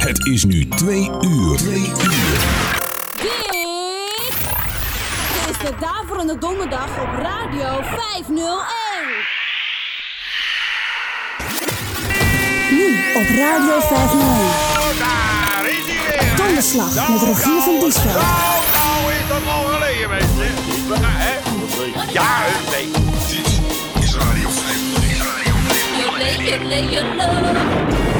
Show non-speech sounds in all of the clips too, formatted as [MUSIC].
Het is nu twee uur. Twee uur. Dit is de Daverende Donderdag op Radio 501. Nu op Radio 501. Daar is hij weer. Donderslag Nou, met Rogier van Diesveld. Nou, nou is dat al geleden, mensen. Ja, hè? Ja, nee. Dit is Radio 501.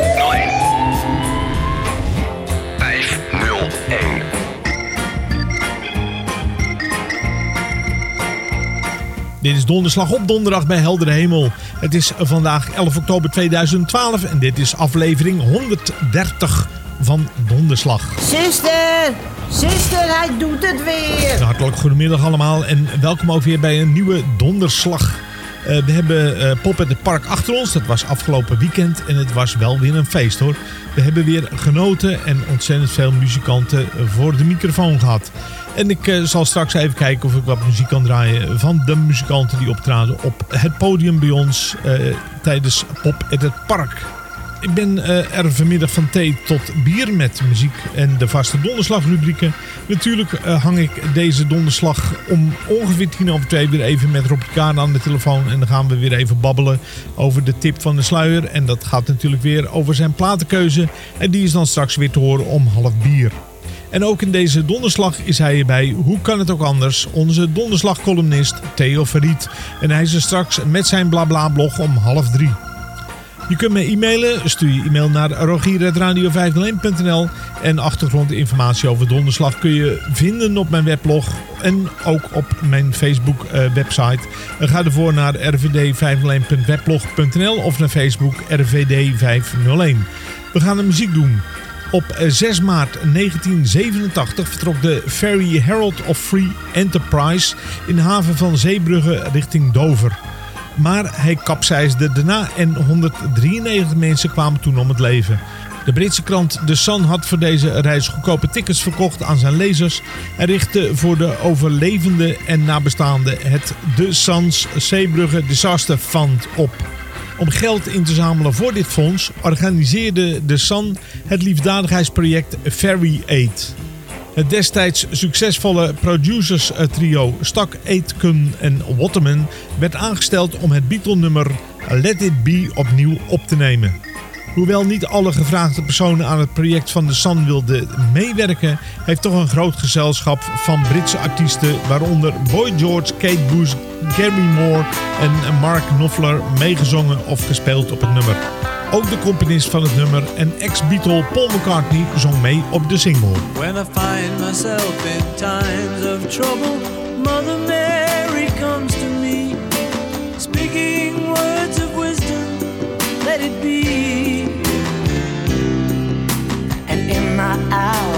Dit is donderslag op donderdag bij heldere hemel. Het is vandaag 11 oktober 2012 en dit is aflevering 130 van Donderslag. Zuster, zuster, hij doet het weer. Hartelijk goedemiddag allemaal en welkom ook weer bij een nieuwe donderslag. Eh, we hebben eh, Pop in het Park achter ons. Dat was afgelopen weekend en het was wel weer een feest hoor. We hebben weer genoten en ontzettend veel muzikanten voor de microfoon gehad. En ik eh, zal straks even kijken of ik wat muziek kan draaien van de muzikanten die optraden op het podium bij ons tijdens Pop in het Park. Ik ben eh, er vanmiddag van thee tot bier met muziek en de vaste donderslagrubrieken. Natuurlijk eh, hang ik deze donderslag om ongeveer tien over twee weer even met Rob Kaan aan de telefoon. En dan gaan we weer even babbelen over de tip van de sluier. En dat gaat natuurlijk weer over zijn platenkeuze. En die is dan straks weer te horen om half bier. En ook in deze donderslag is hij erbij, hoe kan het ook anders, onze donderslagcolumnist Theo Verriet. En hij is er straks met zijn blabla-blog om half drie. Je kunt me e-mailen. Stuur je e-mail naar rogier.radio501.nl En achtergrondinformatie over donderslag kun je vinden op mijn weblog. En ook op mijn Facebook eh, website. Eh, ga ervoor naar rvd501.weblog.nl of naar Facebook RVD501. We gaan de muziek doen. Op eh, 6 maart 1987 vertrok de Ferry Herald of Free Enterprise in de haven van Zeebrugge richting Dover. Maar hij kapseisde daarna en 193 mensen kwamen toen om het leven. De Britse krant The Sun had voor deze reis goedkope tickets verkocht aan zijn lezers en richtte voor de overlevenden en nabestaanden het The Sun's Zeebrugge Disaster Fund op. Om geld in te zamelen voor dit fonds organiseerde The Sun het liefdadigheidsproject Ferry Aid. Het destijds succesvolle producers trio Stak Aitken en Waterman werd aangesteld om het Beatle-nummer Let It Be opnieuw op te nemen. Hoewel niet alle gevraagde personen aan het project van The Sun wilden meewerken, heeft toch een groot gezelschap van Britse artiesten, waaronder Boy George, Kate Bush, Gary Moore en Mark Knopfler meegezongen of gespeeld op het nummer. Ook de componist van het nummer en ex-Beatle Paul McCartney zong mee op de single. When I find myself in times of trouble, Mother Mary out.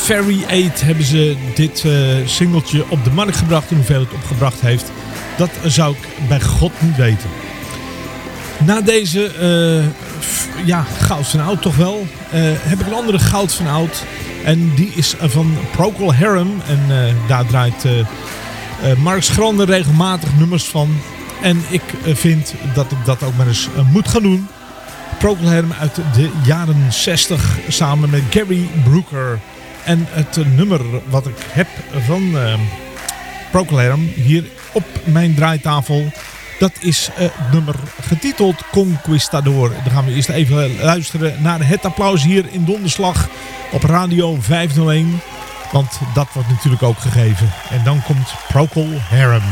Fairy 8 hebben ze dit eh, singeltje op de markt gebracht. En hoeveel het opgebracht heeft, dat zou ik bij God niet weten. Na deze eh, ja, goud van oud toch wel, eh, heb ik een andere goud van oud. En die is van Procol Harum. En daar draait Mark Schrander regelmatig nummers van. En ik vind dat ik dat ook maar eens moet gaan doen. Procol Harum uit de jaren 60 samen met Gary Brooker. En het nummer wat ik heb van eh Procol Harum hier op mijn draaitafel... dat is eh, het nummer getiteld Conquistador. Dan gaan we eerst even luisteren naar het applaus hier in Donderslag op Radio 501. Want dat wordt natuurlijk ook gegeven. En dan komt Procol Harum.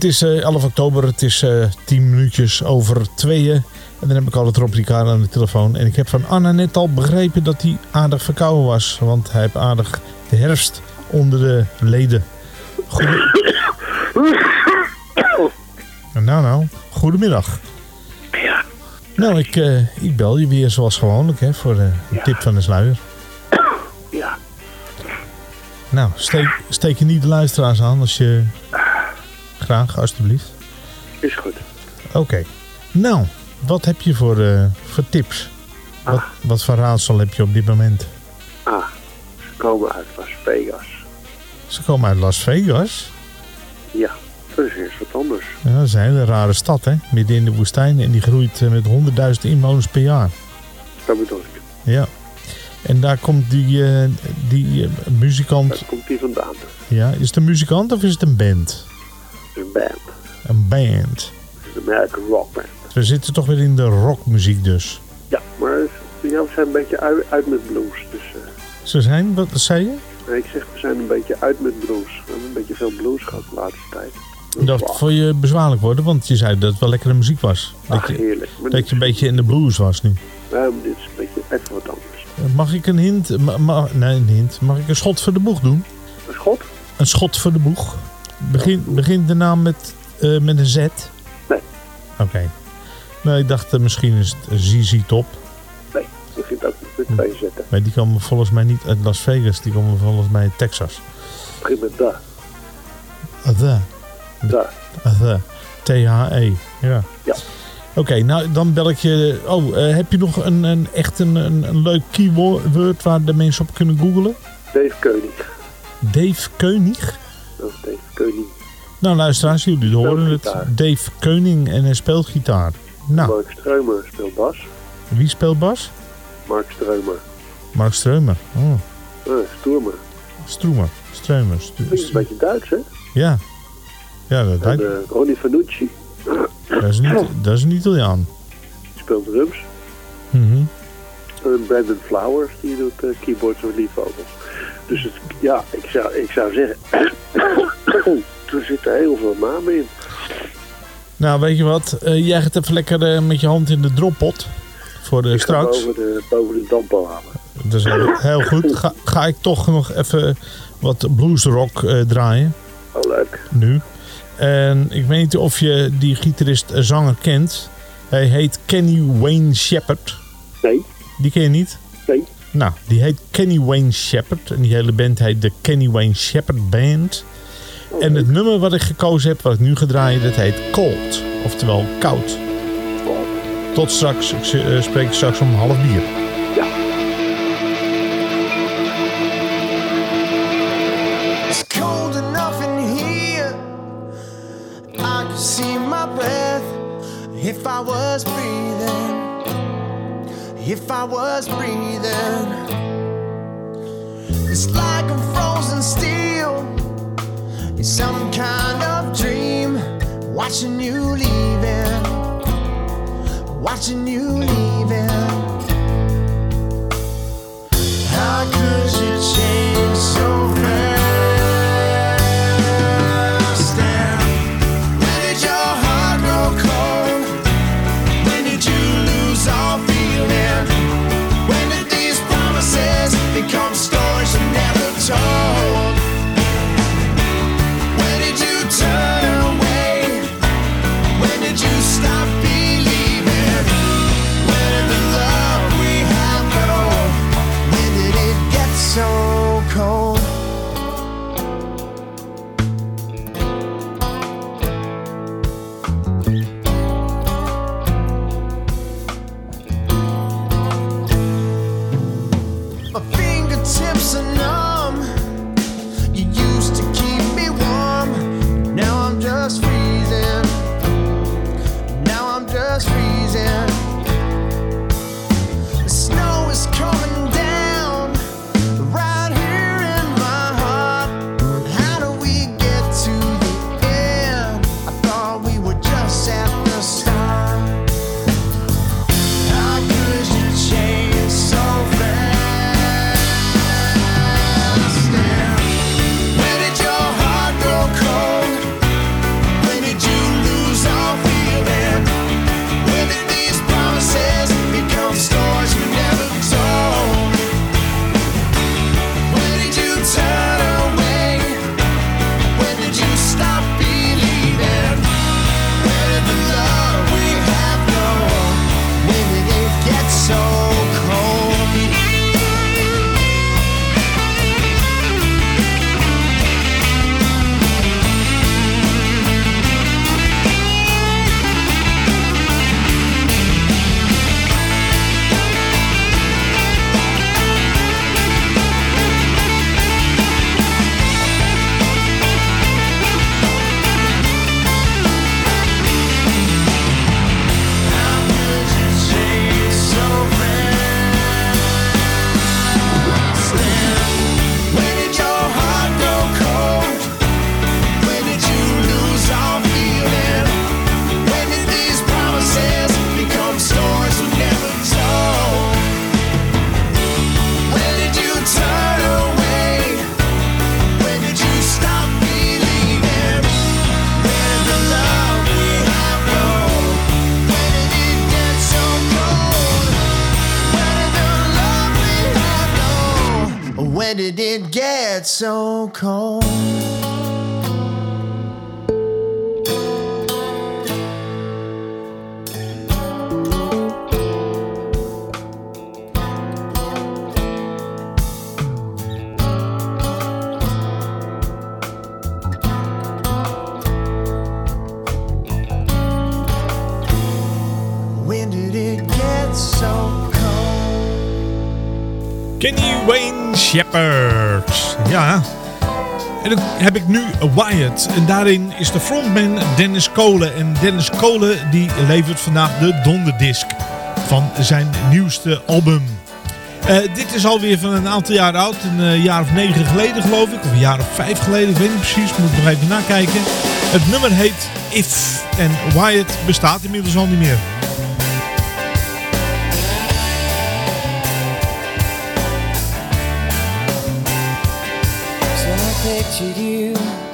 Het is eh, 11 oktober, het is eh 10 minuutjes over tweeën. En dan heb ik al het Rob Ricard aan de telefoon. En ik heb van Anna net al begrepen dat hij aardig verkouden was. Want hij heeft aardig de herfst onder de leden. Goede... [COUGHS] Nou, nou, goedemiddag. Ja. Nou, ik, eh, ik bel je weer zoals gewoonlijk hè, voor eh, een tip van de sluier. Ja. Nou, steek, steek je niet de luisteraars aan als je... Graag, alstublieft. Is goed. Oké. Nou, wat heb je voor, eh, voor tips? Wat, wat voor raadsel heb je op dit moment? Ah, ze komen uit Las Vegas. Ze komen uit Las Vegas. Ja, dat is eerst wat anders. Ja, dat is een hele rare stad, hè? Midden in de woestijn. En die groeit eh, met 100.000 inwoners per jaar. Dat bedoel ik. Ja. En daar komt die, eh, die muzikant... Daar komt die vandaan. Ja, is het een muzikant of is het een band? Een band. Een band. Een American rock band. We zitten toch weer in de rockmuziek dus. Ja, maar ja, we zijn een beetje uit, uit met blues. Dus eh, Ze zijn, wat zei je? nee, ik zeg, we zijn een beetje uit met blues. We hebben een beetje veel blues gehad de laatste tijd. Dat vond je bezwaarlijk worden, want je zei dat het wel lekkere muziek was. Dat je, heerlijk. Maar dat je een beetje in de blues was nu. nou, dit is een beetje even wat anders. Mag ik een hint? Ma, ma- nee, een hint. Mag ik een schot voor de boeg doen? Is schot? Een schot voor de boeg. Begint begint de naam met, eh, met een Z? Nee. Oké. Nou, ik dacht eh, misschien is het ZZ Top. Nee, ik vind ook met twee zetten. Maar die komen volgens mij niet uit Las Vegas. Die komen volgens mij uit Texas. Begin met da. The. Da. The. T-H-E. Ja. Ja. Oké, nou dan bel ik je. Oh, eh, heb je nog een, een echt een, een, een leuk keyword waar de mensen op kunnen googlen? Dave Keunig. Dave Keunig? Of Dave Keuning. Nou, luisteraars, jullie horen het. Dave Keuning en hij speelt gitaar. Nou, Mark Streumer speelt bas. wie speelt bas? Mark Streumer. Mark Streumer. Oh, Eh, Stoermer. Stroemer. Streumer. Stu- Klinkt een beetje Duits, hè? ja. Ja, dat, En lijkt- eh, Ronnie Fanucci dat, is niet, [CLEARS THROAT] dat is een Italiaan. die speelt drums. Mhm. En Brandon Flowers die doet eh, keyboards en leadvocals. Dus het, ja, ik zou, ik zou zeggen, [COUGHS] er zitten heel veel namen in. Nou, weet je wat? Eh, jij gaat even lekker eh, met je hand in de droppot. Voor de Ik ga straks. boven de, boven de dampen halen. Dat is heel, goed. Ga, ga ik toch nog even wat bluesrock eh, draaien. Oh, leuk. Nu. En ik weet niet of je die gitarist eh, zanger kent. Hij heet Kenny Wayne Shepherd. Nee, Die ken je niet? nee. Nou, die heet Kenny Wayne Shepherd. En die hele band heet de Kenny Wayne Shepherd Band. En het nummer wat ik gekozen heb, wat ik nu ga draaien, dat heet Cold. Oftewel koud. Tot straks. Ik eh, spreek straks om half bier. If I was breathing. It's like I'm frozen still in some kind of dream. Watching you leaving. Watching you leaving. Kenny Wayne Shepherd. Ja. En dan heb ik nu Wyatt. En daarin is de frontman Dennis Kolen. En Dennis Kolen die levert vandaag de donderdisc van zijn nieuwste album. Eh, dit is alweer van een aantal jaar oud. Een eh, jaar of negen geleden geloof ik. Of een jaar of vijf geleden. Ik weet niet precies. Moet ik nog even nakijken. Het nummer heet If. En Wyatt bestaat inmiddels al niet meer. Did you.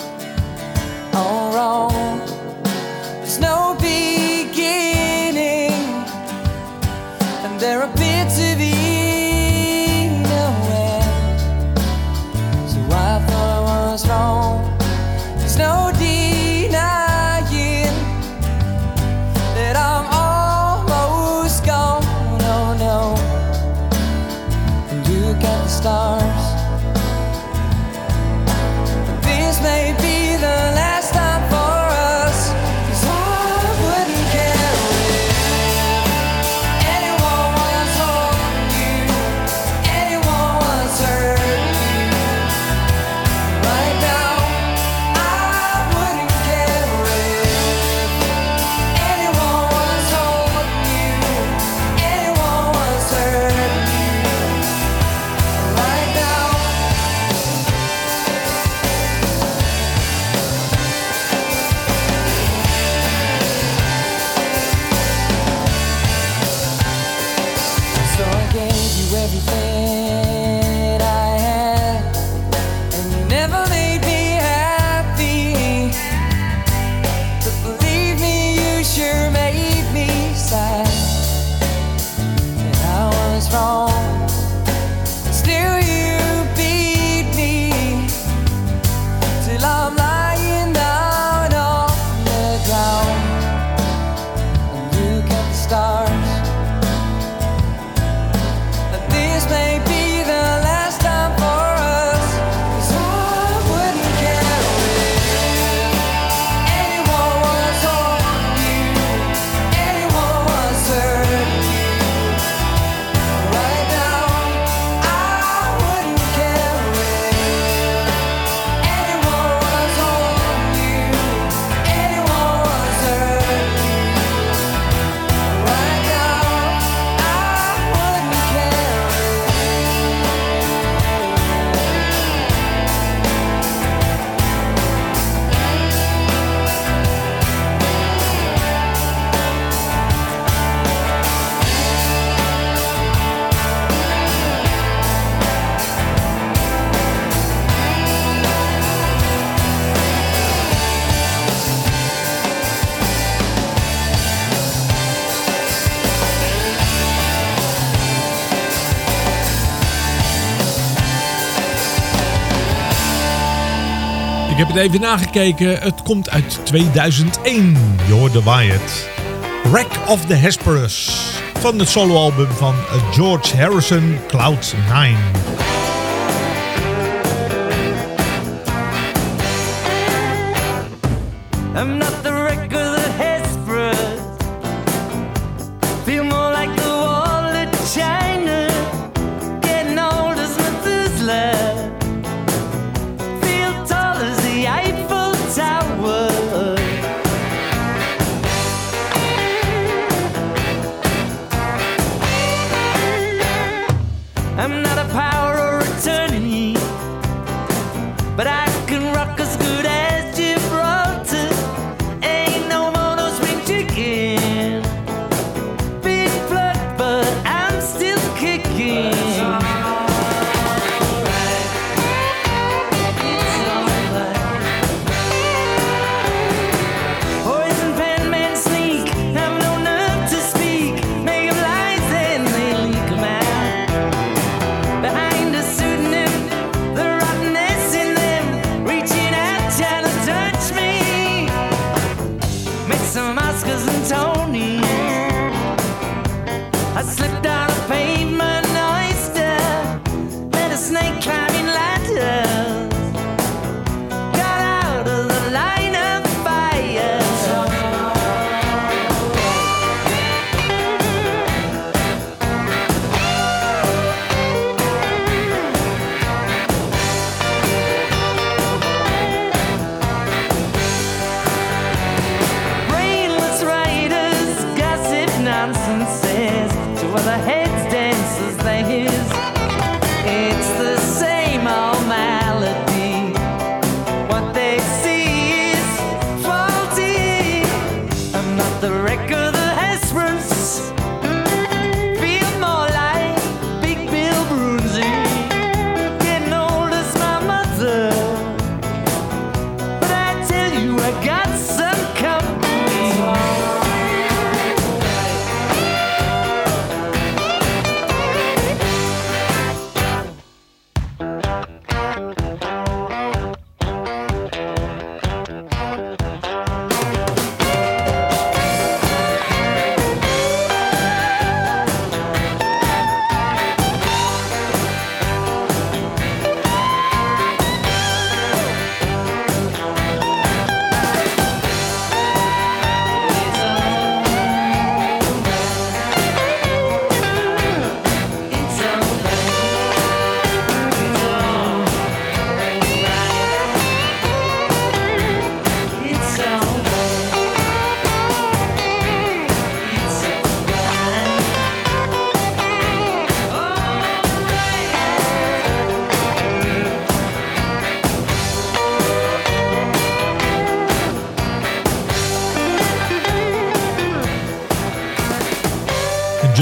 even nagekeken. Het komt uit 2001. Je hoorde Wyatt. Wreck of the Hesperus. Van het soloalbum van George Harrison, Cloud 9.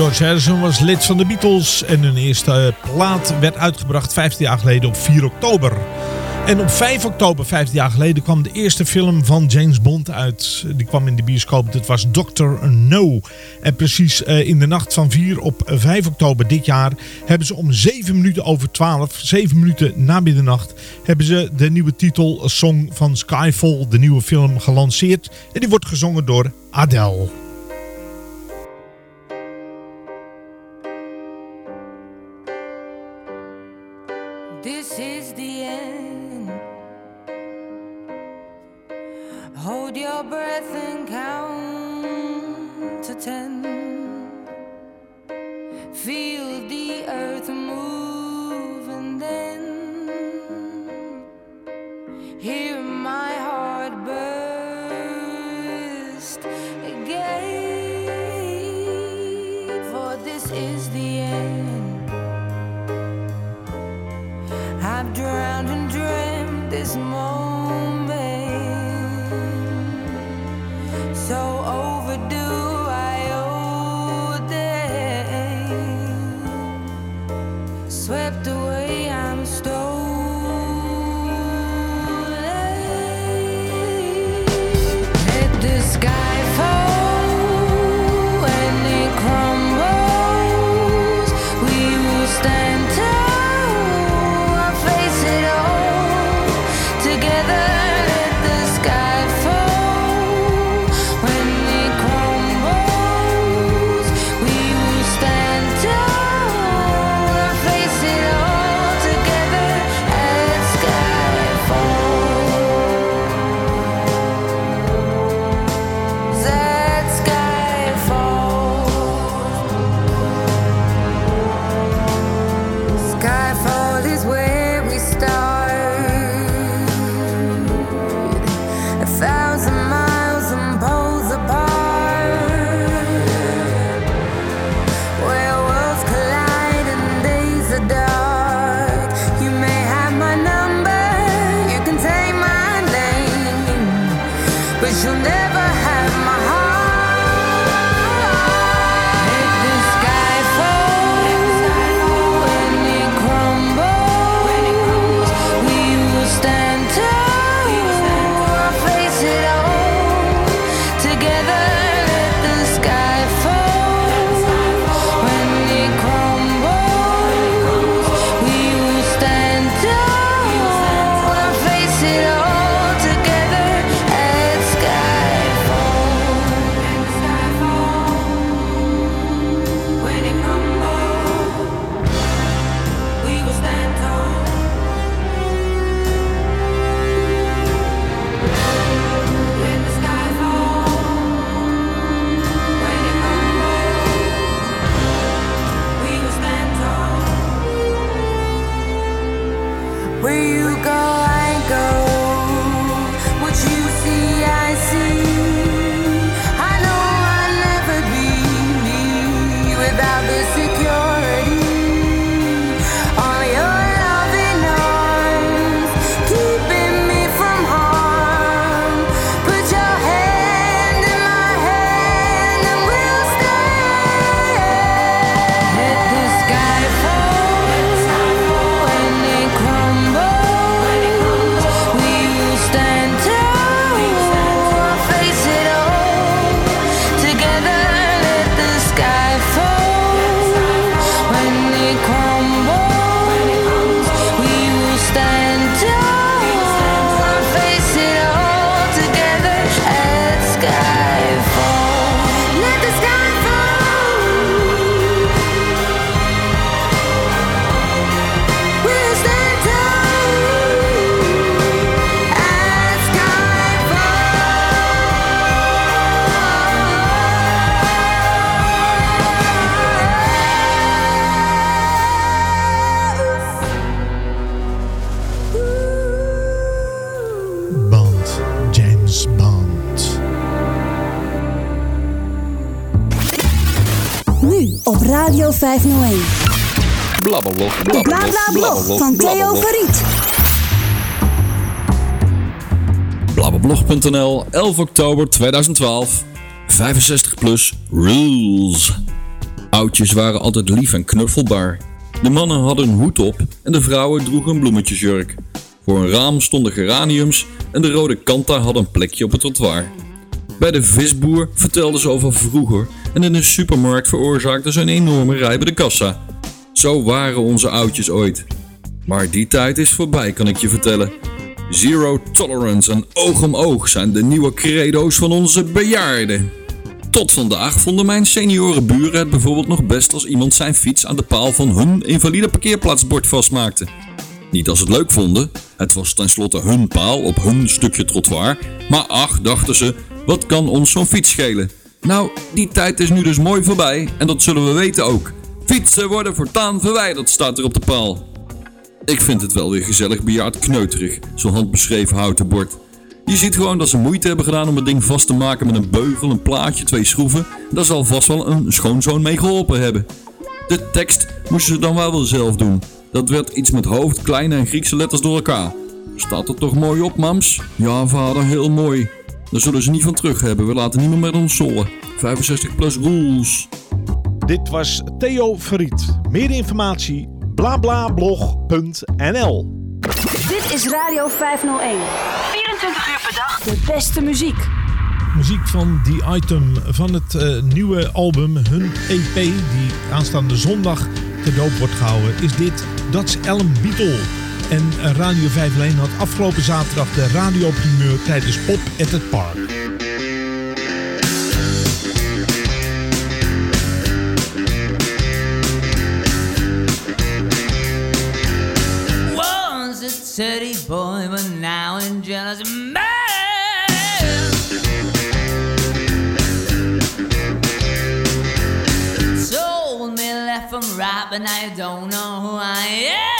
George Harrison was lid van de Beatles en hun eerste plaat werd uitgebracht 15 jaar geleden op 4 oktober. En op 5 oktober, 15 jaar geleden, kwam de eerste film van James Bond uit. Die kwam in de bioscoop, dit was Dr. No. En precies eh, in de nacht van 4 op 5 oktober dit jaar hebben ze om 7 minuten over 12, 7 minuten na middernacht, hebben ze de nieuwe titelsong van Skyfall, de nieuwe film, gelanceerd. En die wordt gezongen door Adele. Hear my heart burst again. For this is the end. I've drowned and dreamt this moment. Nu op Radio 501. Blablablog, De Blablablog van Theo Verriet. Blablablog.nl, 11 oktober 2012. 65 plus rules. Oudjes waren altijd lief en knuffelbaar. De mannen hadden een hoed op en de vrouwen droegen een bloemetjesjurk. Voor een raam stonden geraniums en de rode kanta had een plekje op het trottoir. Bij de visboer vertelden ze over vroeger en in de supermarkt veroorzaakten ze een enorme rij bij de kassa. Zo waren onze oudjes ooit. Maar die tijd is voorbij, kan ik je vertellen. Zero tolerance en oog om oog zijn de nieuwe credo's van onze bejaarden. Tot vandaag vonden mijn seniorenburen het bijvoorbeeld nog best als iemand zijn fiets aan de paal van hun invalide parkeerplaatsbord vastmaakte. Niet als ze het leuk vonden, het was tenslotte hun paal op hun stukje trottoir, maar ach, dachten ze, wat kan ons zo'n fiets schelen? Nou, die tijd is nu dus mooi voorbij en dat zullen we weten ook. Fietsen worden voortaan verwijderd, staat er op de paal. Ik vind het wel weer gezellig bejaard kneuterig, zo'n handbeschreven houten bord. Je ziet gewoon dat ze moeite hebben gedaan om het ding vast te maken met een beugel, een plaatje, twee schroeven. Daar zal vast wel een schoonzoon mee geholpen hebben. De tekst moesten ze dan wel wel zelf doen. Dat werd iets met hoofd, kleine en Griekse letters door elkaar. Staat er toch mooi op, mams? Ja, vader, heel mooi. Daar zullen ze niet van terug hebben. We laten niemand met ons zollen. 65 plus rules. Dit was Theo Verriet. Meer informatie blablablog.nl Dit is Radio 501. 24 uur per dag de beste muziek. Muziek van The Item van het eh, nieuwe album, hun EP, die aanstaande zondag doop wordt gehouden, is dit That's Ellen Beatle. En eh, Radio 501 had afgelopen zaterdag de radioprimeur tijdens Pop at het Park. Teddy boy, but now in jealous. and I don't know who I am.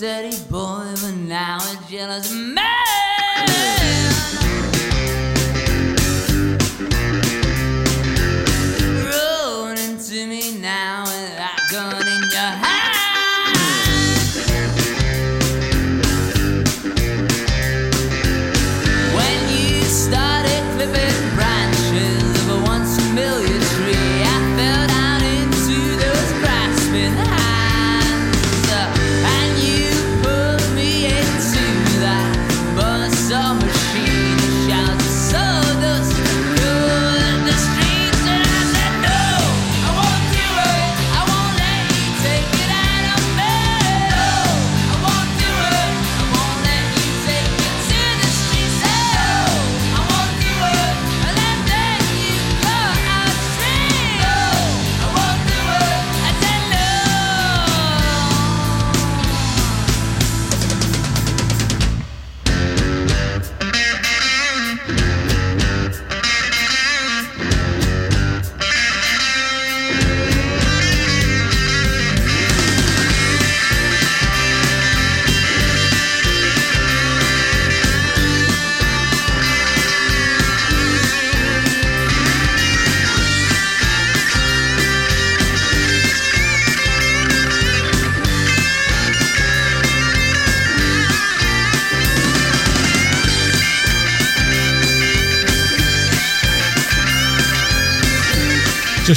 city boy, but now it's jealous man.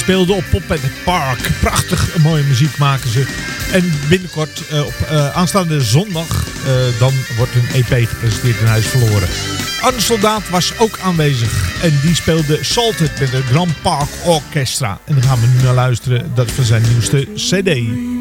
speelden op Poppet Park. Prachtig mooie muziek maken ze. En binnenkort, eh, op eh, aanstaande zondag, eh, dan wordt hun EP gepresenteerd in Huis Verloren. Arne Soldaat was ook aanwezig. En die speelde Salted met de Grand Park Orchestra. En daar gaan we nu naar luisteren. Dat van zijn nieuwste cd.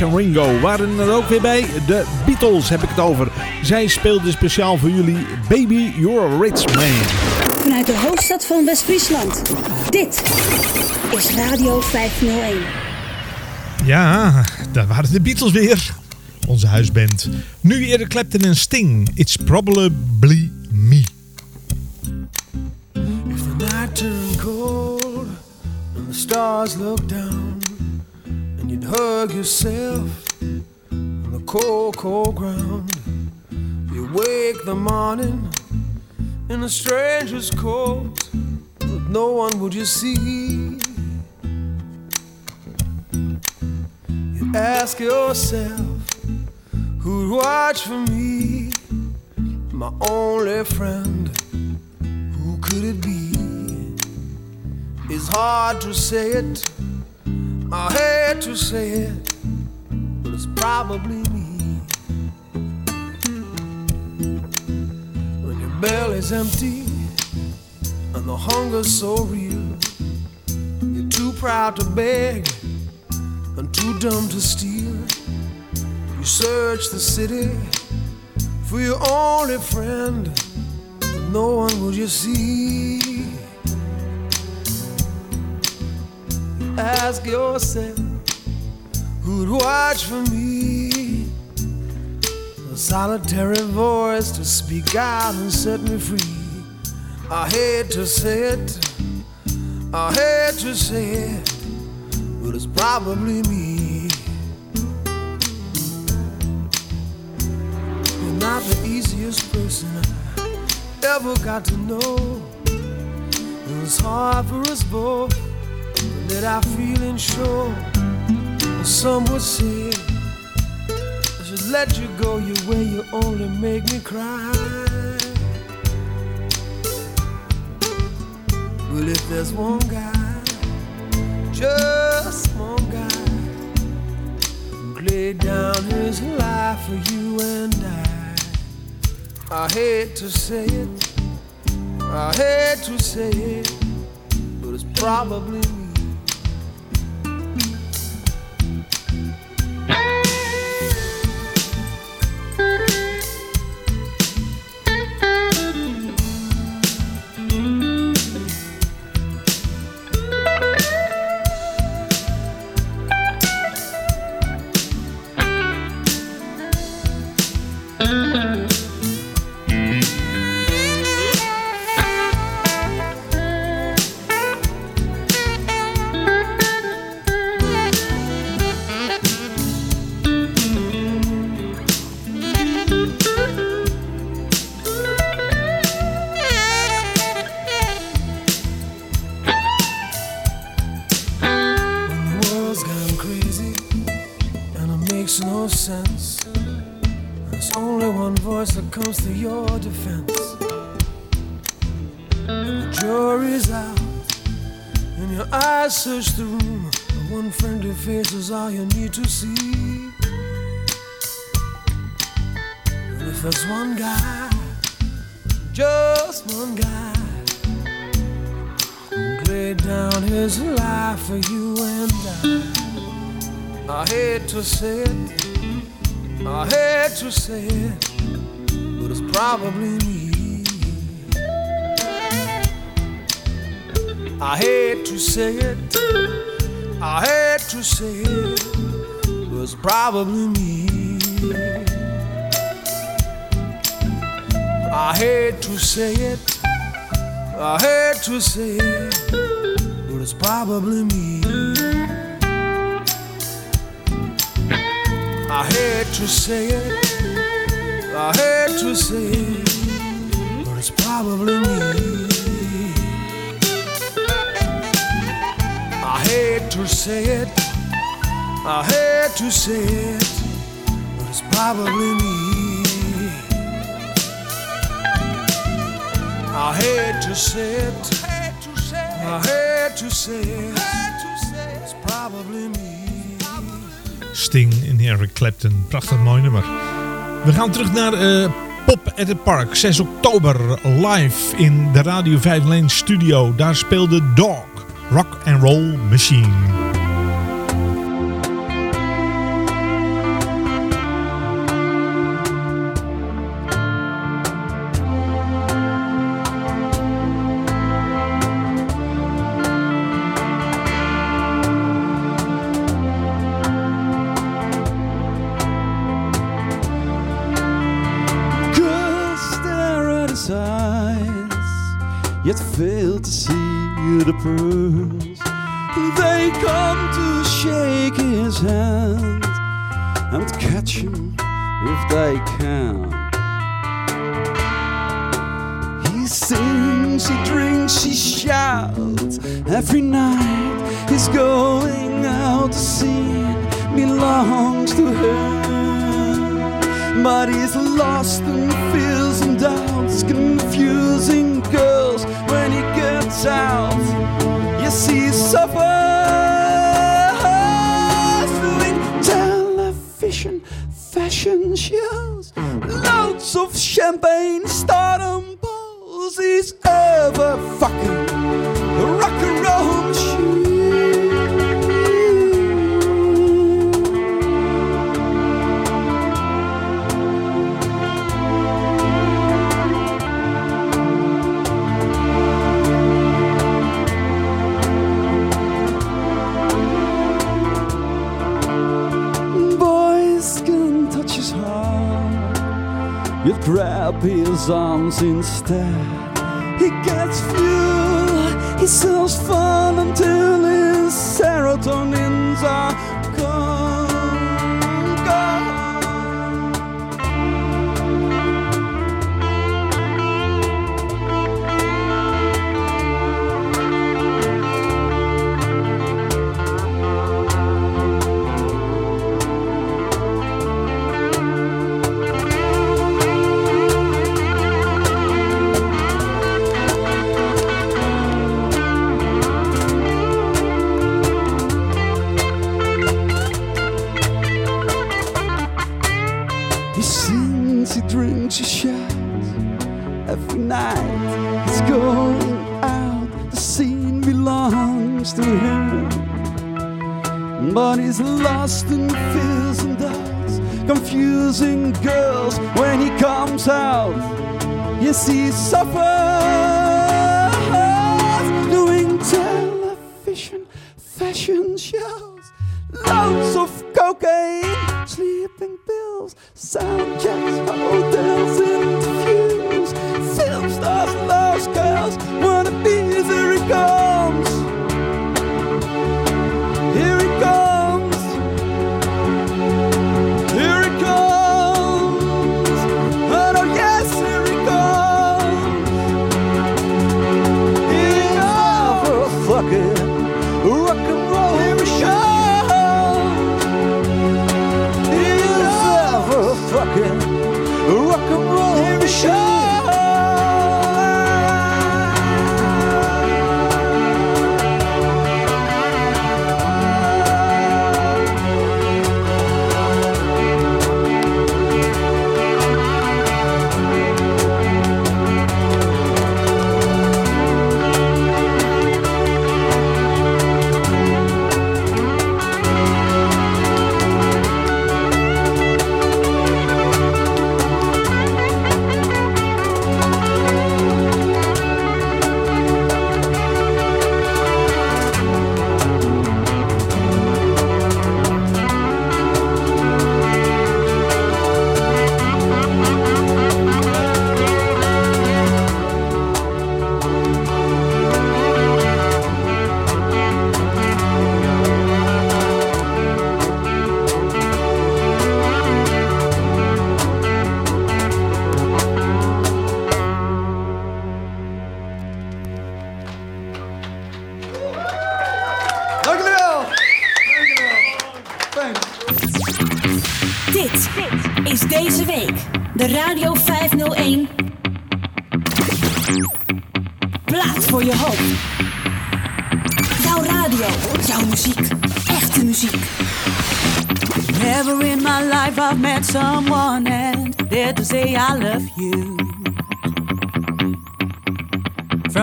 En Ringo waren er ook weer bij. De Beatles heb ik het over. Zij speelden speciaal voor jullie Baby You're a Rich Man. Vanuit de hoofdstad van West-Friesland. Dit is Radio 501. Ja, daar waren de Beatles weer. Onze huisband. Nu Eric Clapton en Sting. It's probably you wake the morning in a stranger's coat, but no one would you see. You ask yourself, who'd watch for me, my only friend? Who could it be? It's hard to say it. I hate to say it, but it's probably belly's empty and the hunger's so real, you're too proud to beg and too dumb to steal. You search the city for your only friend but no one will you see. Ask yourself who'd watch for me. Solitary voice to speak out and set me free. I hate to say it, I hate to say it, but it's probably me. You're not the easiest person I ever got to know. It was hard for us both to let our feelings show. Some would say let you go your way, you only make me cry. Well, if there's one guy, just one guy, who laid down his life for you and I, I hate to say it, I hate to say it, but it's probably me. To say it, I hate to say it, but it's probably me. I hate to say it, I hate to say it, but it's probably me. I hate to say it, I hate to say it, but it's probably me. Hate to say it, I hate to say it, but it's probably me. I hate to say it, I hate to say it, but it's probably me. I hate to say it, I hate to say it, it's probably me. Sting Eric Clapton. Prachtig mooi nummer. We gaan terug naar eh, Pop at the Park. 6 oktober live in de Radio 5 Lane studio. Daar speelde Dog. Rock and Roll Machine. The pearls. They come to shake his hand and catch him if they can. He sings, he drinks, he shouts every night. He's going out to sea, belongs to her. But he's lost and feels and doubts, confusing girls when he gets out. Champagne, stardom balls. He's ever fucking Arms instead.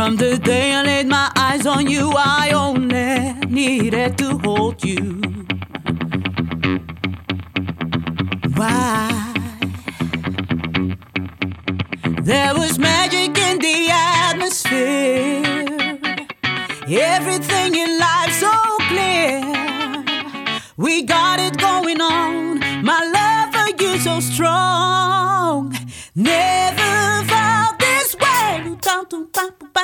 From the day I laid my eyes on you, I only needed to hold you. Why? There was magic in the atmosphere. Everything in life so clear. We got it going on. My love for you so strong. Never felt this way.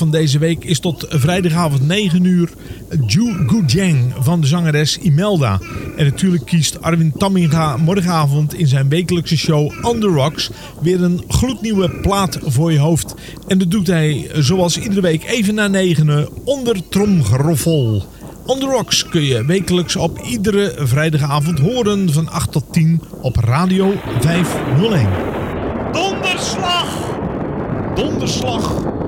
van deze week is tot vrijdagavond 9 uur Ju Gujang van de zangeres Imelda. En natuurlijk kiest Arwin Tamminga morgenavond in zijn wekelijkse show On The Rocks weer een gloednieuwe plaat voor je hoofd. En dat doet hij zoals iedere week even na negenen onder tromgeroffel. On The Rocks kun je wekelijks op iedere vrijdagavond horen van 8 tot 10 op Radio 501. Donderslag! Donderslag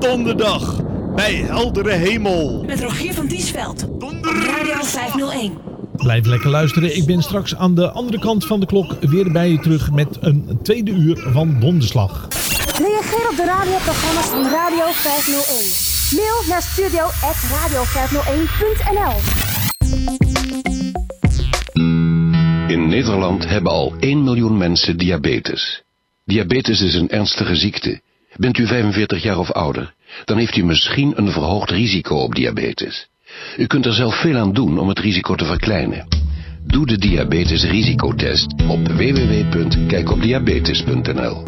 donderdag bij heldere hemel. Met Rogier van Diesveld. Radio 501. Blijf lekker luisteren. Ik ben straks aan de andere kant van de klok weer bij je terug met een tweede uur van Donderslag. Reageer op de radioprogramma's van Radio 501. Mail naar studio.radio501.nl In Nederland hebben al 1 miljoen mensen diabetes. Diabetes is een ernstige ziekte. Bent u 45 jaar of ouder, dan heeft u misschien een verhoogd risico op diabetes. U kunt er zelf veel aan doen om het risico te verkleinen. Doe de diabetesrisicotest op www.kijkopdiabetes.nl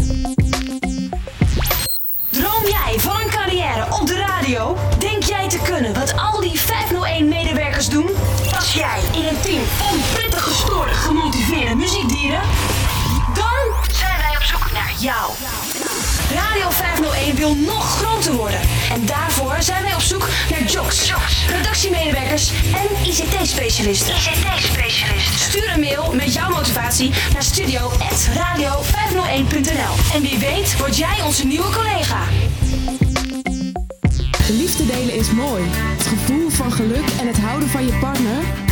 Droom jij van een carrière op de radio? Denk jij te kunnen wat al die 501-medewerkers doen? Pas jij in een team van prettig gemotiveerde muziekdieren? Jou. Radio 501 wil nog groter worden. En daarvoor zijn wij op zoek naar jocks, redactiemedewerkers en ICT-specialisten. ICT-specialisten. Stuur een mail met jouw motivatie naar studio.radio501.nl. En wie weet word jij onze nieuwe collega. De liefde delen is mooi. Het gevoel van geluk en het houden van je partner,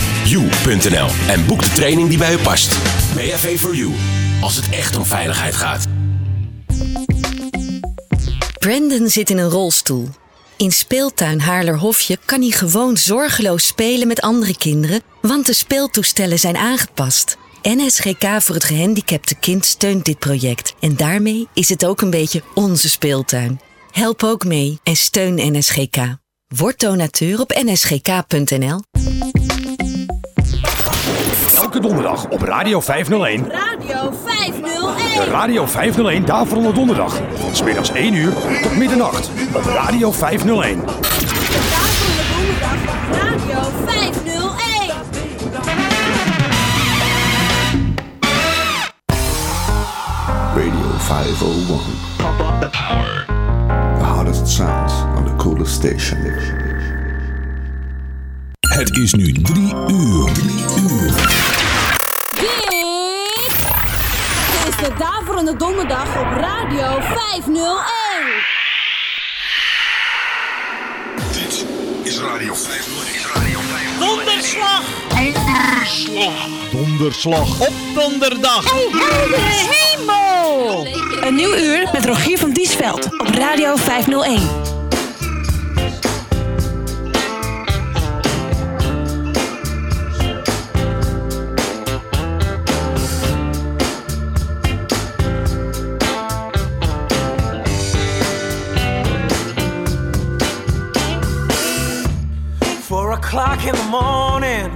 www.bav-4-u.nl en boek de training die bij u past. BHV for You, als het echt om veiligheid gaat. Brandon zit in een rolstoel. In speeltuin Haarlerhofje kan hij gewoon zorgeloos spelen met andere kinderen, want de speeltoestellen zijn aangepast. NSGK voor het gehandicapte kind steunt dit project en daarmee is het ook een beetje onze speeltuin. Help ook mee en steun NSGK. Word donateur op nsgk.nl. Elke donderdag op Radio 501. Radio 501. De Radio 501 Daverende Donderdag. Van 's middags 1 uur tot middernacht op Radio 501. Radio 501. Radio 501. The power. The hottest sounds on the coolest station. Het is nu drie uur. Drie uur. De Daverende Donderdag op Radio 501. Dit is Radio 501. Is Radio 501. Donderslag! Donderslag! Donderslag op donderdag! heldere hemel! Een nieuw uur met Rogier van Diesveld op Radio 501. O'clock in the morning.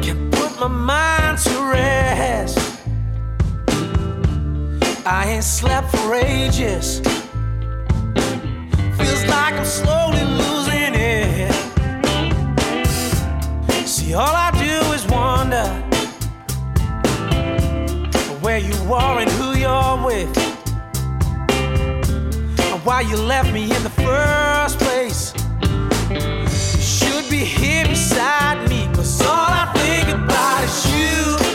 Can't put my mind to rest. I ain't slept for ages. Feels like I'm slowly losing it. See, all I do is wonder where you are and who you're with. And why you left me in the first place. You should be here beside me. Cause all I think about is you.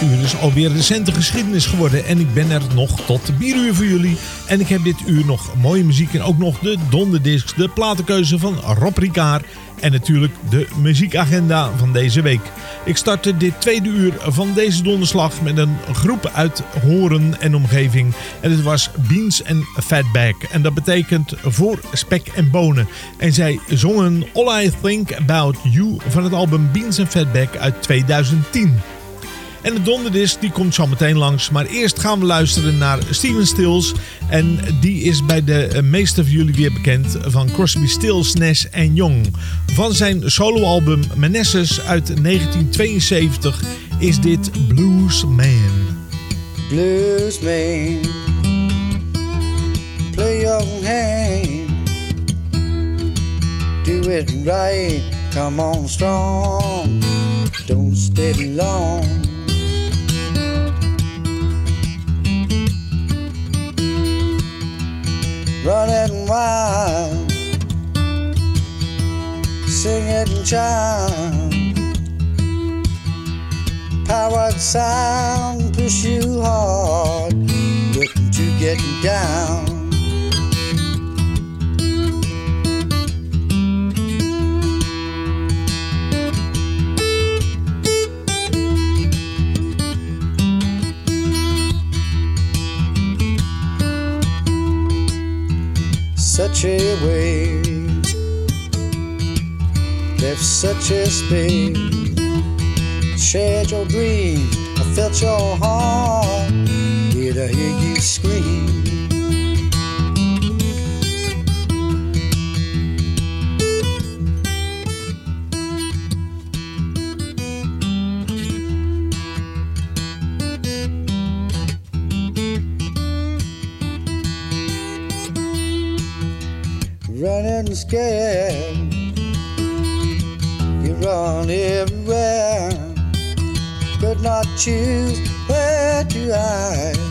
Eerste uur is alweer recente geschiedenis geworden. En ik ben er nog tot 4 uur voor jullie. En ik heb dit uur nog mooie muziek en ook nog de donderdiscs, de platenkeuze van Rob Ricard. En natuurlijk de muziekagenda van deze week. Ik startte dit tweede uur van deze donderslag met een groep uit Horen en omgeving. En het was Beans en Fatback. En dat betekent voor spek en bonen. En zij zongen All I Think About You van het album Beans and Fatback uit 2010. En de donderdisc die komt zo meteen langs. Maar eerst gaan we luisteren naar Steven Stills. En die is bij de meeste van jullie weer bekend van Crosby, Stills, Nash en Young. Van zijn soloalbum Menesses uit 1972 is dit Blues Man. Blues man, play your hand, do it right, come on strong, don't stay long. Running wild, sing it and chime powered sound push you hard, looking to get down. Such a way, left such a space shared your dream. I felt your heart. Did I hear you scream? Running scared, you run everywhere could not choose where to hide.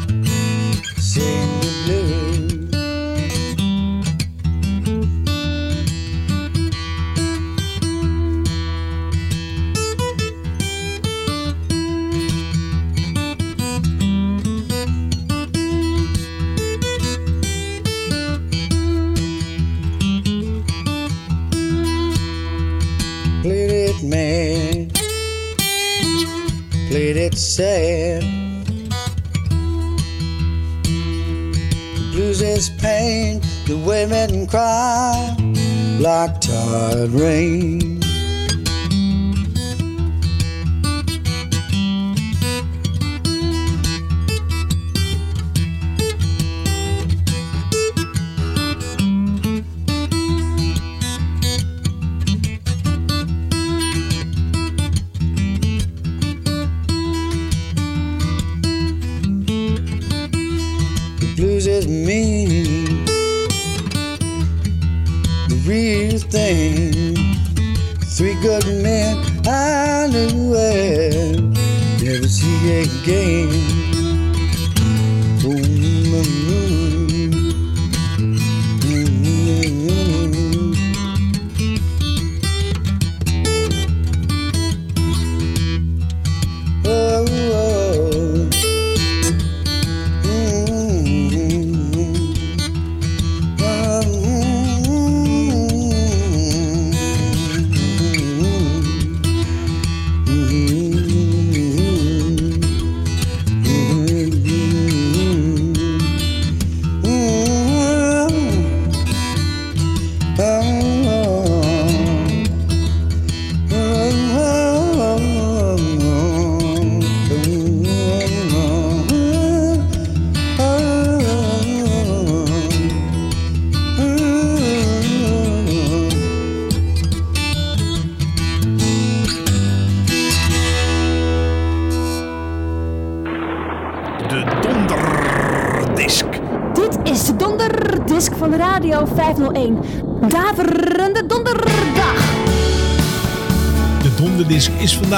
Played it sad. Blues is pain, the women cry like tired rain.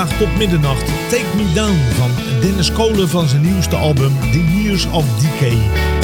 Tot middernacht Take Me Down van Dennis Kolen van zijn nieuwste album The Years of Decay.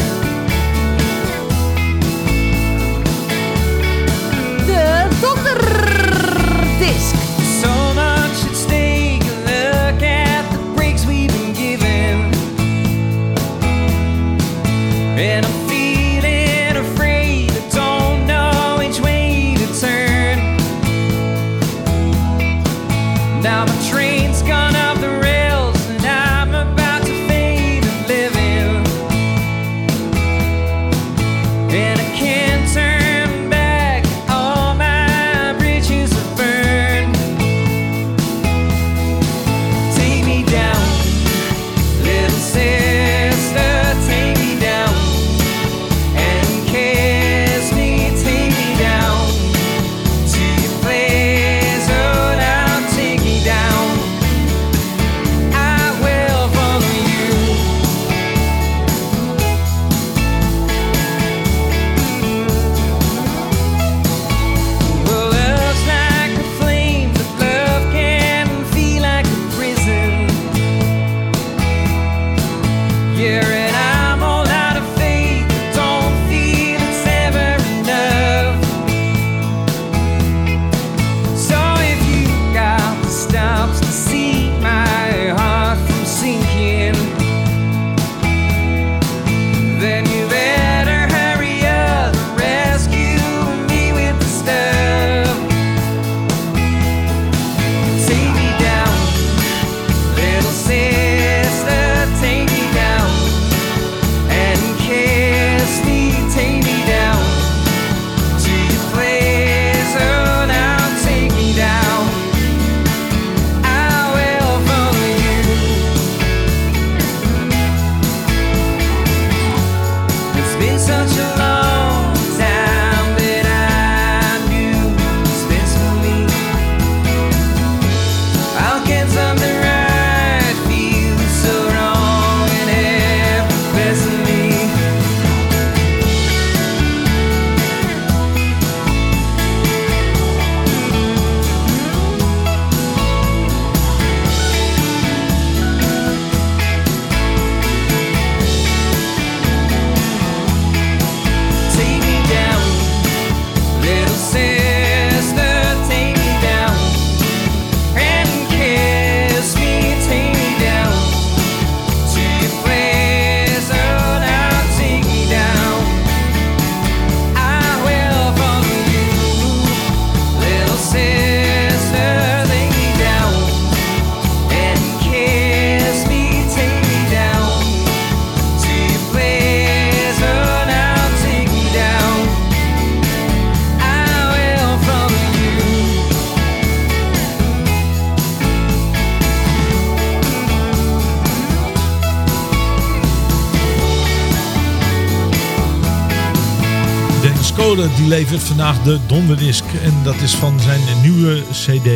Levert vandaag de donderdisc. En dat is van zijn nieuwe cd,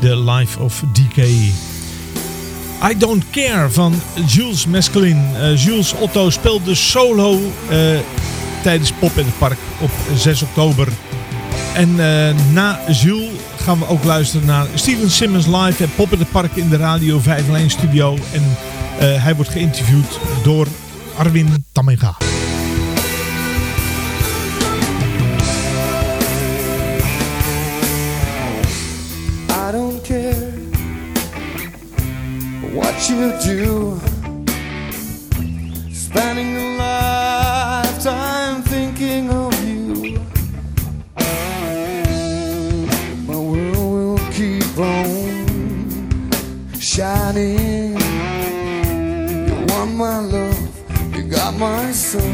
The Life of Decay. I Don't Care van Jules Mescalin. Eh, Jules Otto speelde solo eh, tijdens Pop in het Park op 6 oktober. En eh, na Jules gaan we ook luisteren naar Steven Simmons live en Pop in het Park in de Radio 501 studio. En hij wordt geïnterviewd door Arwin Tammenga. You do. Spending a lifetime thinking of you. My world will keep on shining. You want my love, you got my soul.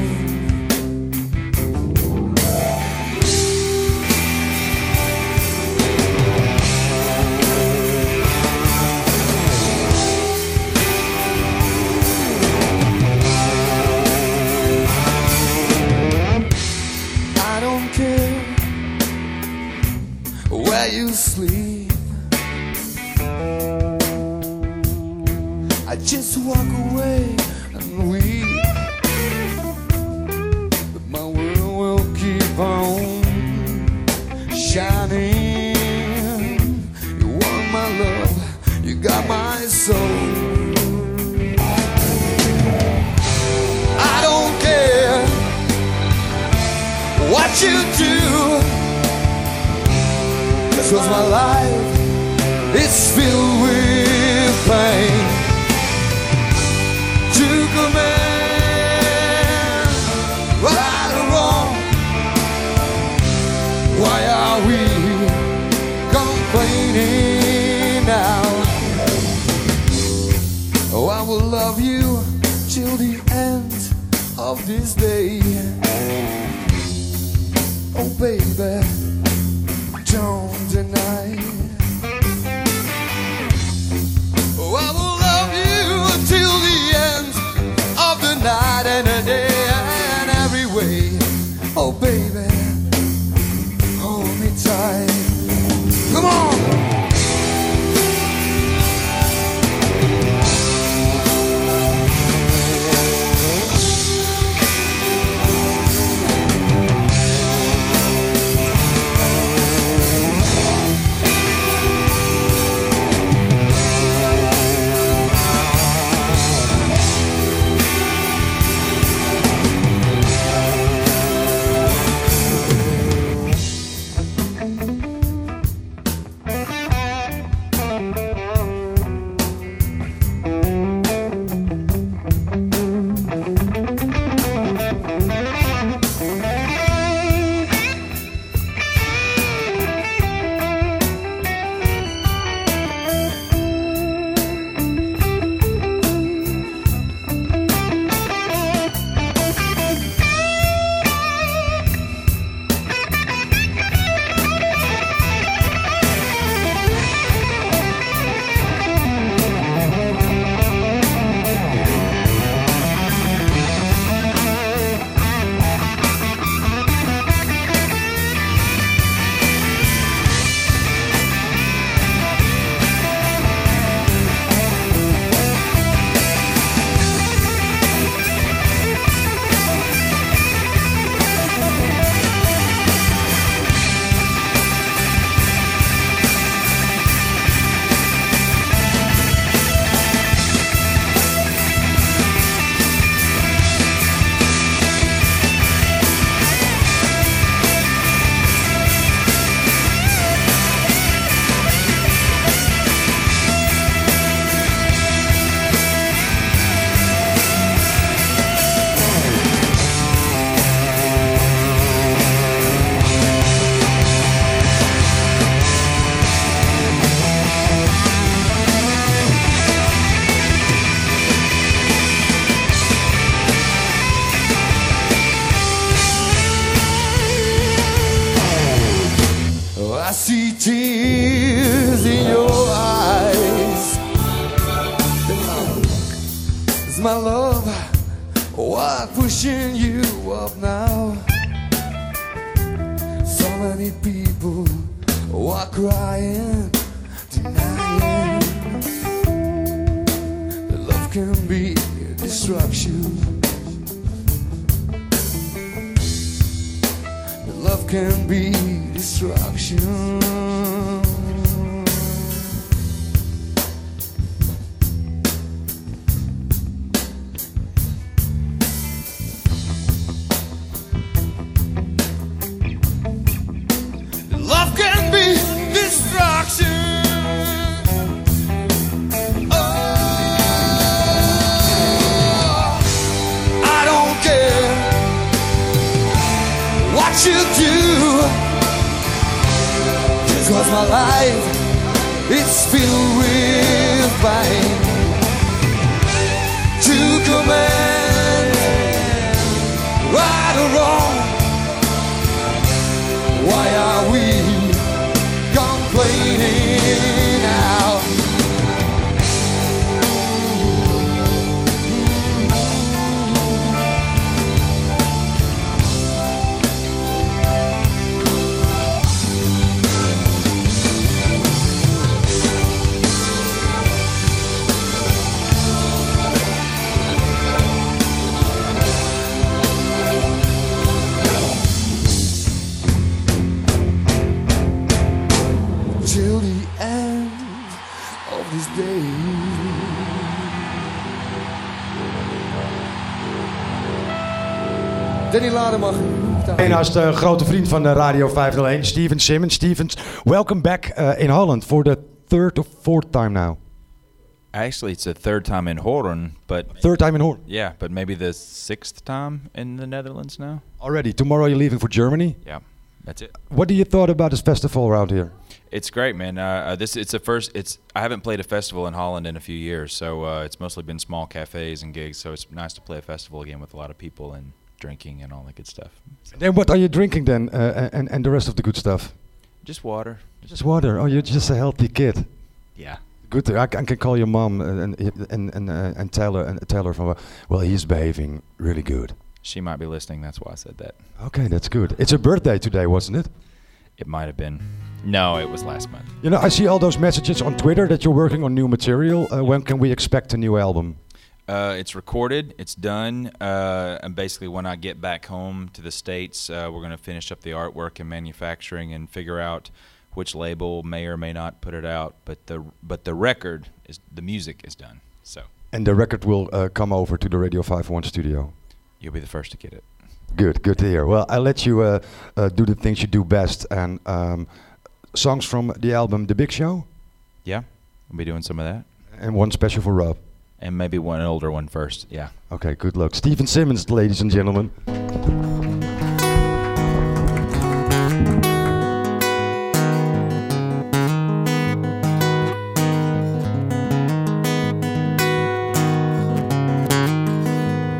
Danny Ladema genoemd. En als de grote vriend van de Radio 501, Steven Simmons. Stevens, welcome back uh, in Holland for the third or fourth time now. Actually, it's the third time in Hoorn, but Third time in Hoorn. Yeah, but maybe the sixth time in the Netherlands now. Already. Tomorrow you're leaving for Germany. Yeah, that's it. What do you thought about this festival around here? It's great, man. Uh, uh, this it's the first. It's I haven't played a festival in Holland in a few years, so uh, it's mostly been small cafes and gigs. So it's nice to play a festival again with a lot of people and drinking and all that good stuff. Then what are you drinking then, uh, and and the rest of the good stuff? Just water. Just water. Oh, you're just a healthy kid. Yeah. Good. I, I can call your mom and and and and, uh, and tell her and tell her from uh, well he's behaving really good. She might be listening. That's why I said that. Okay, that's good. It's her birthday today, wasn't it? It might have been. No, it was last month. You know, I see all those messages on Twitter that you're working on new material. Uh, when can we expect a new album? Uh, it's recorded. It's done. Uh, and basically, when I get back home to the states, uh, we're going to finish up the artwork and manufacturing and figure out which label may or may not put it out. But the but the record is the music is done. So And the record will uh, come over to the Radio 501 studio. you'll be the first to get it. Good, good to hear. Well, I'll let you uh, uh, do the things you do best. And um, songs from the album The Big Show, Yeah, I'll be doing some of that, and one special for Rob. And maybe one older one first. Yeah. Okay, good luck. Stephen Simmons, ladies and gentlemen.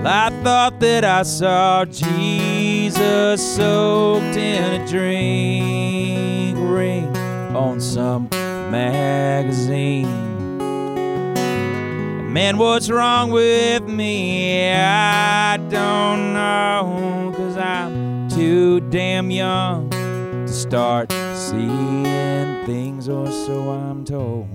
I thought that I saw Jesus soaked in a drink ring on some magazine. Man, what's wrong with me? I don't know, cause I'm too damn young to start seeing things, or so I'm told.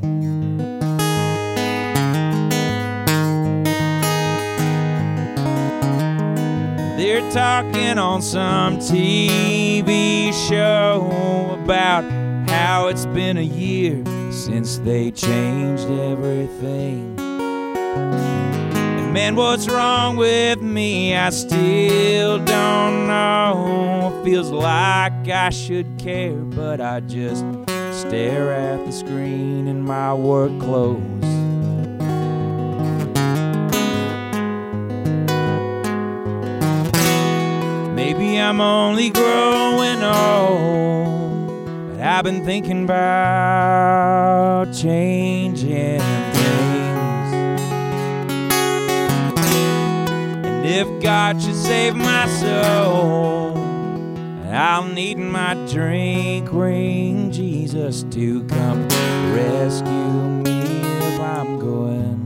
They're talking on some TV show about how it's been a year since they changed everything. And man, what's wrong with me? I still don't know. Feels like I should care, but I just stare at the screen in my work clothes. Maybe I'm only growing old, but I've been thinking about changing if God should save my soul, I'll need my drink ring, Jesus, to come rescue me if I'm going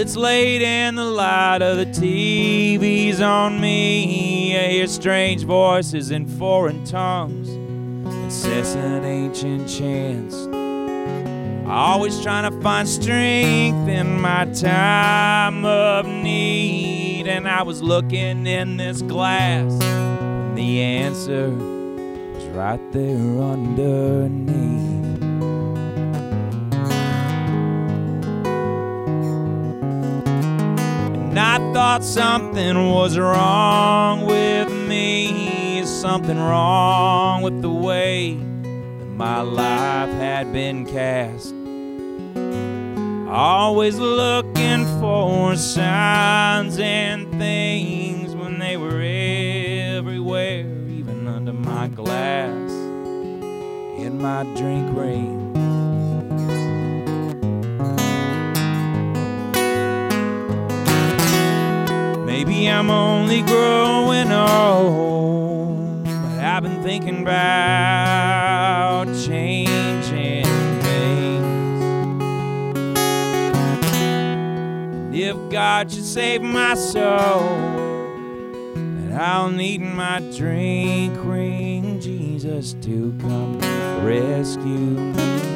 it's late and the light of the TV's on me. I hear strange voices in foreign tongues, incessant ancient chants. Always trying to find strength in my time of need. And I was looking in this glass, and the answer was right there underneath. Thought something was wrong with me, something wrong with the way that my life had been cast. Always looking for signs and things when they were everywhere, even under my glass, in my drink ring. I'm only growing old, but I've been thinking about changing things. And if God should save my soul, then I'll need my drink ring, Jesus, to come rescue me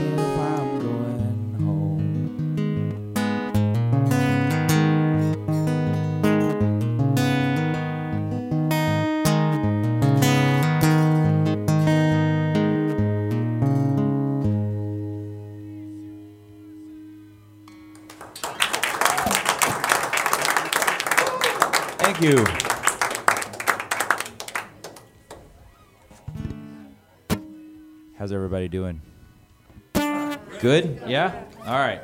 you. How's everybody doing? Good? Yeah? All right.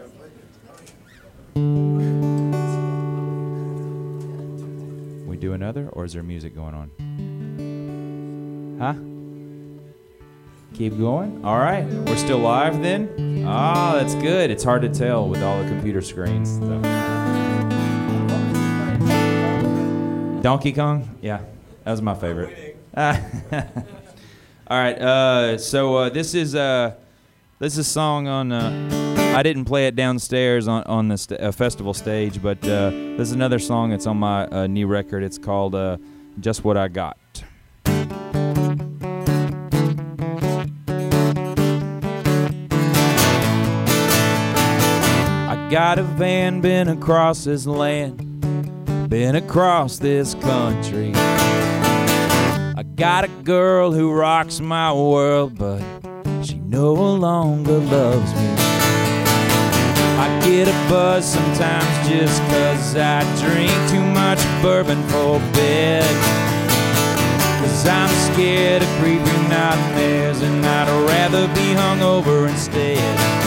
We do another, or is there music going on? Huh? Keep going? All right. We're still live then? Oh, that's good. It's hard to tell with all the computer screens. Donkey Kong? Yeah, that was my favorite. [LAUGHS] All right, uh, so uh, this is uh, this is a song on. Uh, I didn't play it downstairs on on the st- uh, festival stage, but uh, this is another song that's on my new record. It's called "Just What I Got." I got a van, been across this land, been across this country. I got a girl who rocks my world, but she no longer loves me. I get a buzz sometimes just cause I drink too much bourbon for bed. Cause I'm scared of creepy nightmares and I'd rather be hungover instead.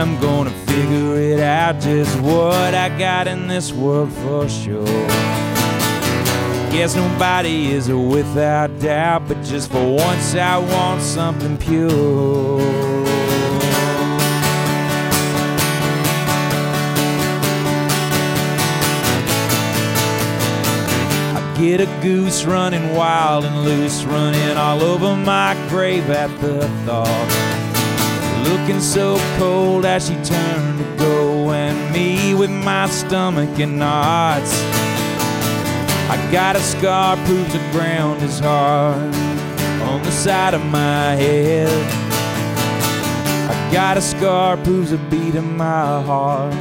I'm gonna figure it out just what I got in this world for sure. Guess nobody is without doubt, but just for once I want something pure. I get a goose running wild and loose, running all over my grave at the thought. Looking so cold as she turned to go, and me with my stomach in knots. I got a scar, proves the ground is hard on the side of my head. I got a scar, proves a beat in my heart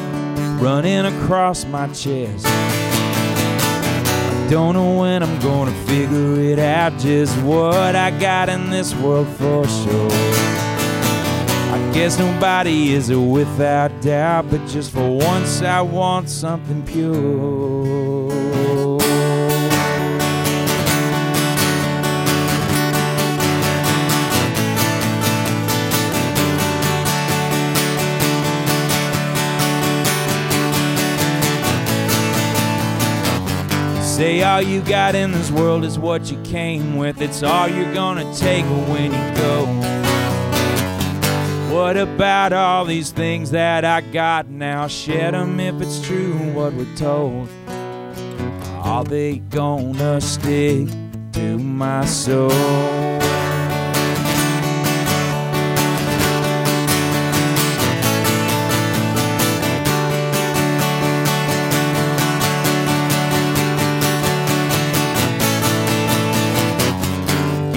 running across my chest. I don't know when I'm gonna figure it out, just what I got in this world for sure. Guess nobody is a without doubt, but just for once I want something pure. Say all you got in this world is what you came with. It's all you're gonna take when you go. What about all these things that I got now? Shed them if it's true what we're told. Are they gonna stick to my soul?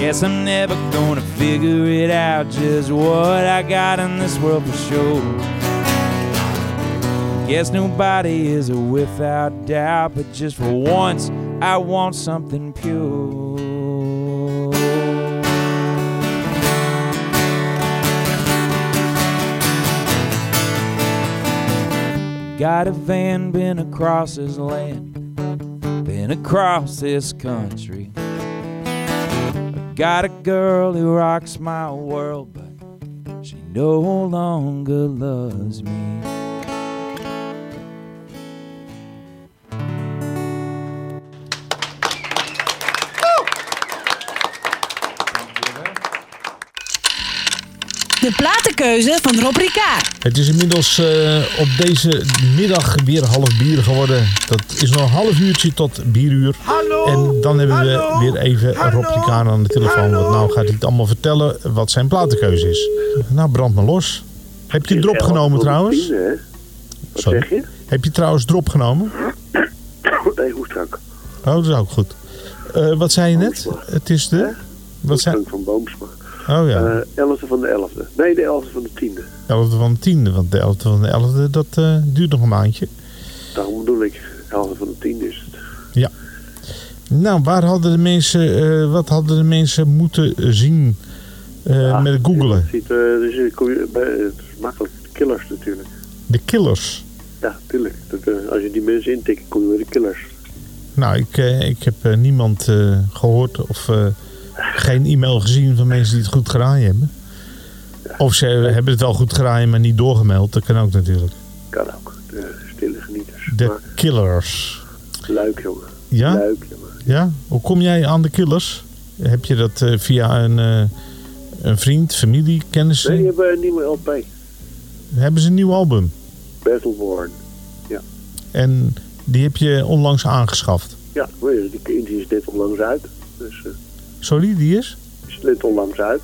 Guess I'm never gonna figure it out just what I got in this world for sure. Guess nobody is a without doubt, but just for once, I want something pure. Got a van, been across this land, been across this country. Got a girl who rocks my world, but she no longer loves me. De platenkeuze van Rob Ricard. Het is inmiddels eh, op deze middag weer half bier geworden. Dat is nog een half uurtje tot bieruur. En dan hebben we weer even Rob Ricard aan de telefoon. Want nou gaat hij het allemaal vertellen wat zijn platenkeuze is. Nou, brand maar los. Heb je drop genomen trouwens? Wat Sorry. zeg je? Heb je trouwens drop genomen? [COUGHS] Nee, hoestdrank. Oh, dat is ook goed. Eh, wat zei je net? Het is de... Wat zei... Van Boomsma. Oh ja. Eh 11e van de 11e. Nee, de 11e van de 10e. 11e van de tiende, want de 11e van de 11e, dat eh, duurt nog een maandje. Daarom bedoel ik, 11e van de 10e is het. Ja. Nou, waar hadden de mensen, eh, wat hadden de mensen moeten zien eh, met googelen? Ziet, eh, dus, eh, het is makkelijk. De killers natuurlijk. De killers. Ja, tuurlijk. Dat, eh, als je die mensen intikt, kom je bij de killers. Nou, ik, eh, ik heb eh, niemand eh, gehoord of eh, geen e-mail gezien van mensen die het goed geraaid hebben. Of ze hebben het wel goed geraaid, maar niet doorgemeld. Dat kan ook natuurlijk. Kan ook. De stille genieters. De Maar killers. Luik, jongen. Ja? Luik, jongen. Ja? Hoe kom jij aan de killers? Heb je dat eh, via een, eh, een vriend, familie, kennissen? Nee, die hebben een nieuwe LP. Hebben ze een nieuw album? Battleborn. Ja. En die heb je onlangs aangeschaft. Ja, weet je, die, is net onlangs uit. Dus eh Sorry, die is? die is net onlangs uit.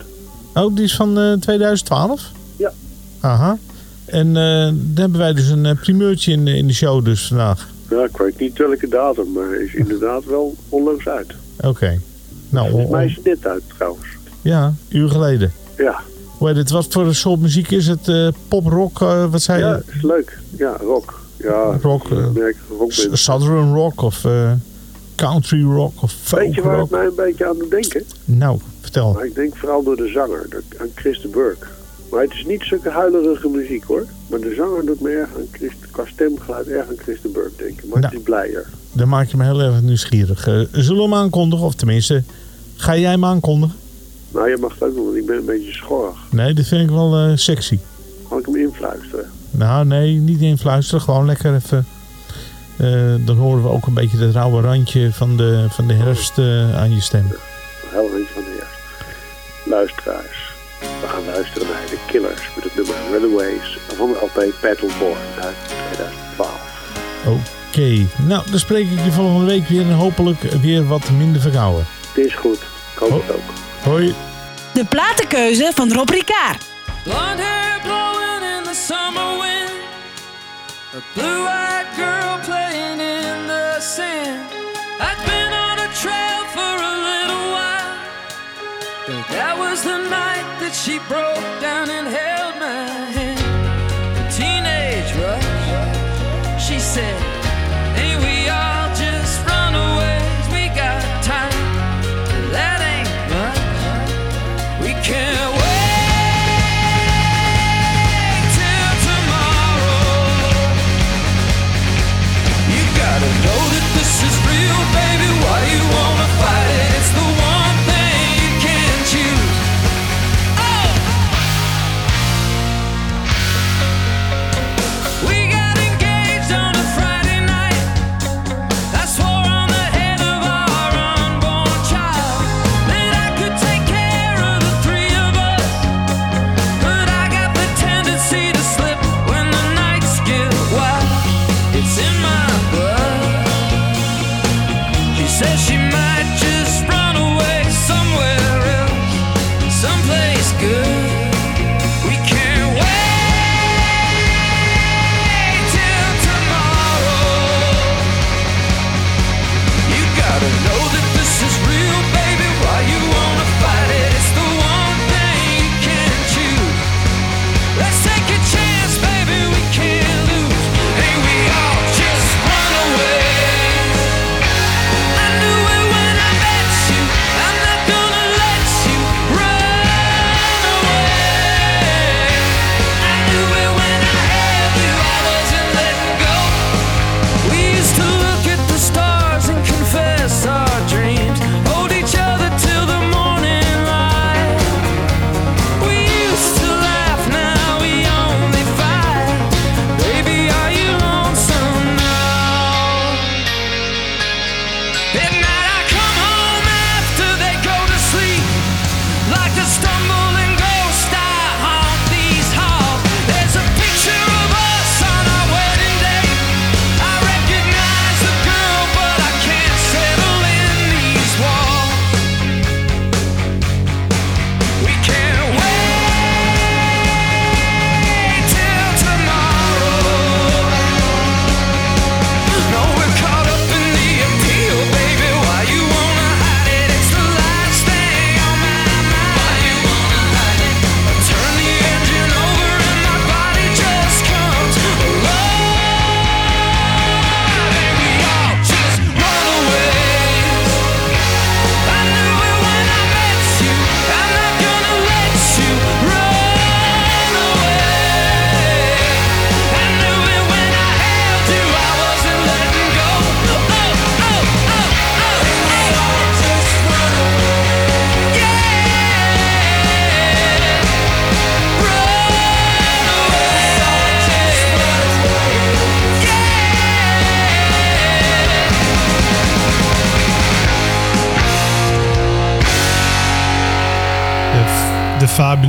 Oh, die is van eh, 2012? Ja. Aha. En eh daar hebben wij dus een eh, primeurtje in, de- in de show dus vandaag. Nou, ik weet niet welke datum, maar is inderdaad wel onlangs uit. Oké. Nou, Volgens mij is het net uit trouwens. ja, uur geleden. Ja. Hoe heet het? Wat voor een soort muziek is het? Eh, pop, rock, eh, wat zei je? Ja, is leuk. Ja, rock. Ja, Rock, eh, merk rock. Southern rock of eh, country rock of folk Weet je waar het rock? mij een beetje aan doet denken? Nou, vertel. Maar ik denk vooral door de zanger, aan Christen Burke. Maar het is niet zulke huilerige muziek hoor. Maar de zanger doet me erg aan Christ, qua stemgeluid erg aan Christen Burke denken. Maar het is blijer. Dan maak je me heel erg nieuwsgierig. Eh, zullen we hem aankondigen? Of tenminste, ga jij hem aankondigen? Nou, je mag het ook doen, want ik ben een beetje schorrig. Nee, dat vind ik wel eh, sexy. Kan ik hem influisteren? Nou, nee, niet influisteren. Gewoon lekker even. Eh, dan horen we ook een beetje het rauwe randje van de, van de herfst eh, aan je stem. Heel eentje van de eerste. Luisteraars, we gaan luisteren naar de Killers met het nummer Runaways van de LP Battleborn uit 2012. Oké, nou dan spreek ik je volgende week weer en hopelijk weer wat minder verkouden. Het is goed, ik hoop het ook. Hoi. De platenkeuze van Rob Ricard. Blonde hair blowing in the summer wind. A blue-eyed girl playing in the sand. I'd been on a trail for a little while. But that was the night that she broke down and held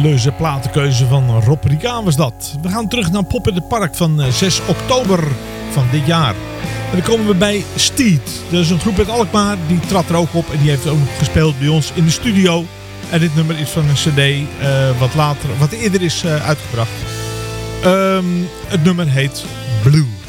leuze platenkeuze van Rob Ricaan was dat. We gaan terug naar Pop in het Park van eh, 6 oktober van dit jaar. En dan komen we bij Steed. Dat is een groep uit Alkmaar, die trad er ook op en die heeft ook gespeeld bij ons in de studio. En dit nummer is van een cd eh, wat, later, wat eerder is eh, uitgebracht. Ehm, het nummer heet Blue.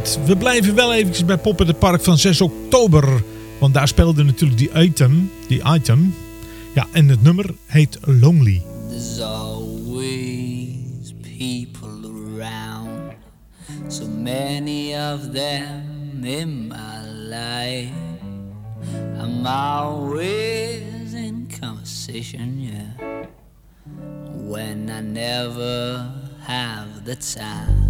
We blijven wel eventjes bij Pop in het Park van 6 oktober. Want daar speelde natuurlijk die item. Die item. Ja, en het nummer heet Lonely. There's always people around. So many of them in my life. I'm always in conversation, yeah. When I never have the time.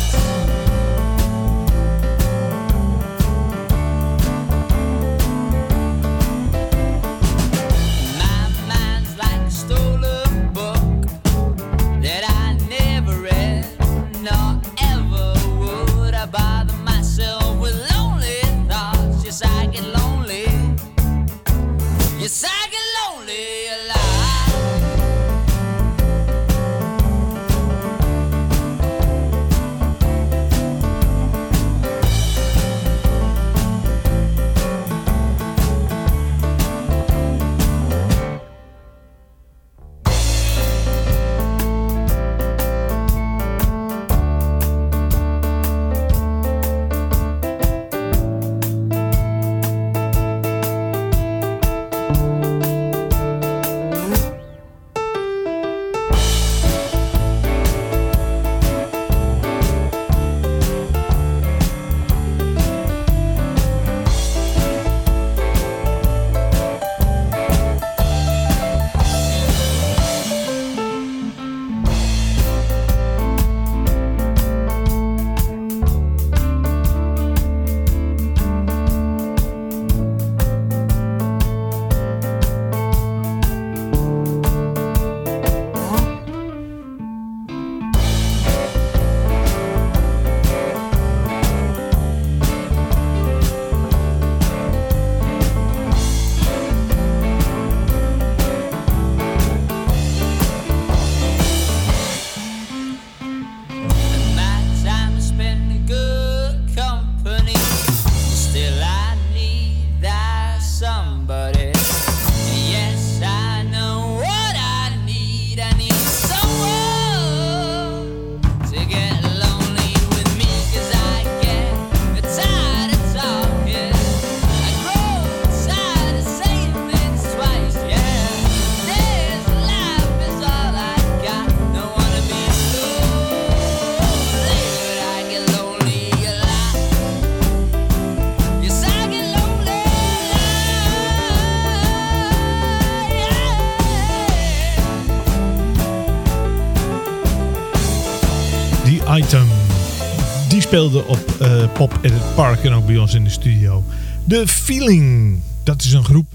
speelde op eh, Pop at het Park en ook bij ons in de studio. The Feeling, dat is een groep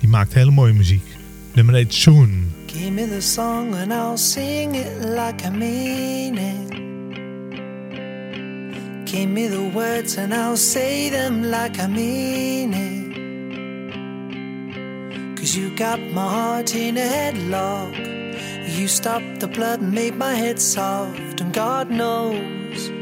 die maakt hele mooie muziek. Nummer heet Soon. Give me the song and I'll sing it like I mean it. Give me the words and I'll say them like I mean it. Cause you got my heart in a headlock. You stopped the blood and made my head soft. And God knows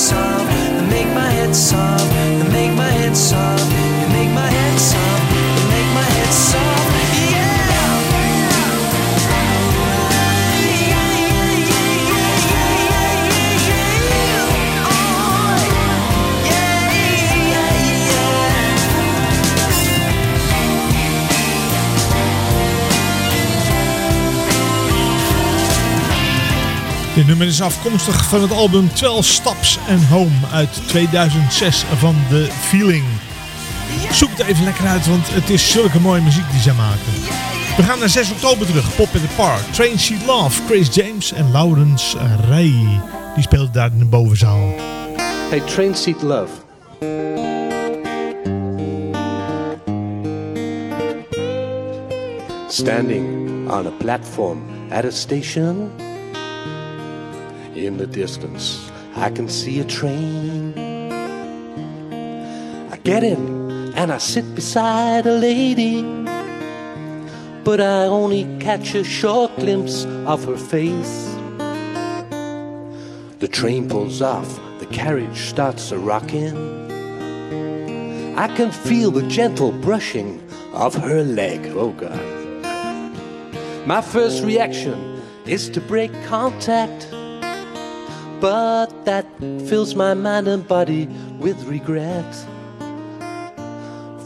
sound and make my head soft. Dit nummer is afkomstig van het album 12 Stops and Home uit 2006 van The Feeling. Zoek het even lekker uit, want het is zulke mooie muziek die zij maken. We gaan naar 6 oktober terug, Pop in the Park. Train Seat Love, Chris James en Laurens Ray. Die speelden daar in de bovenzaal. Hey, Train Seat Love. Standing on a platform at a station. In the distance, I can see a train. I get in and I sit beside a lady. But I only catch a short glimpse of her face. The train pulls off, the carriage starts a rocking. I can feel the gentle brushing of her leg. Oh God. My first reaction is to break contact, but that fills my mind and body with regret.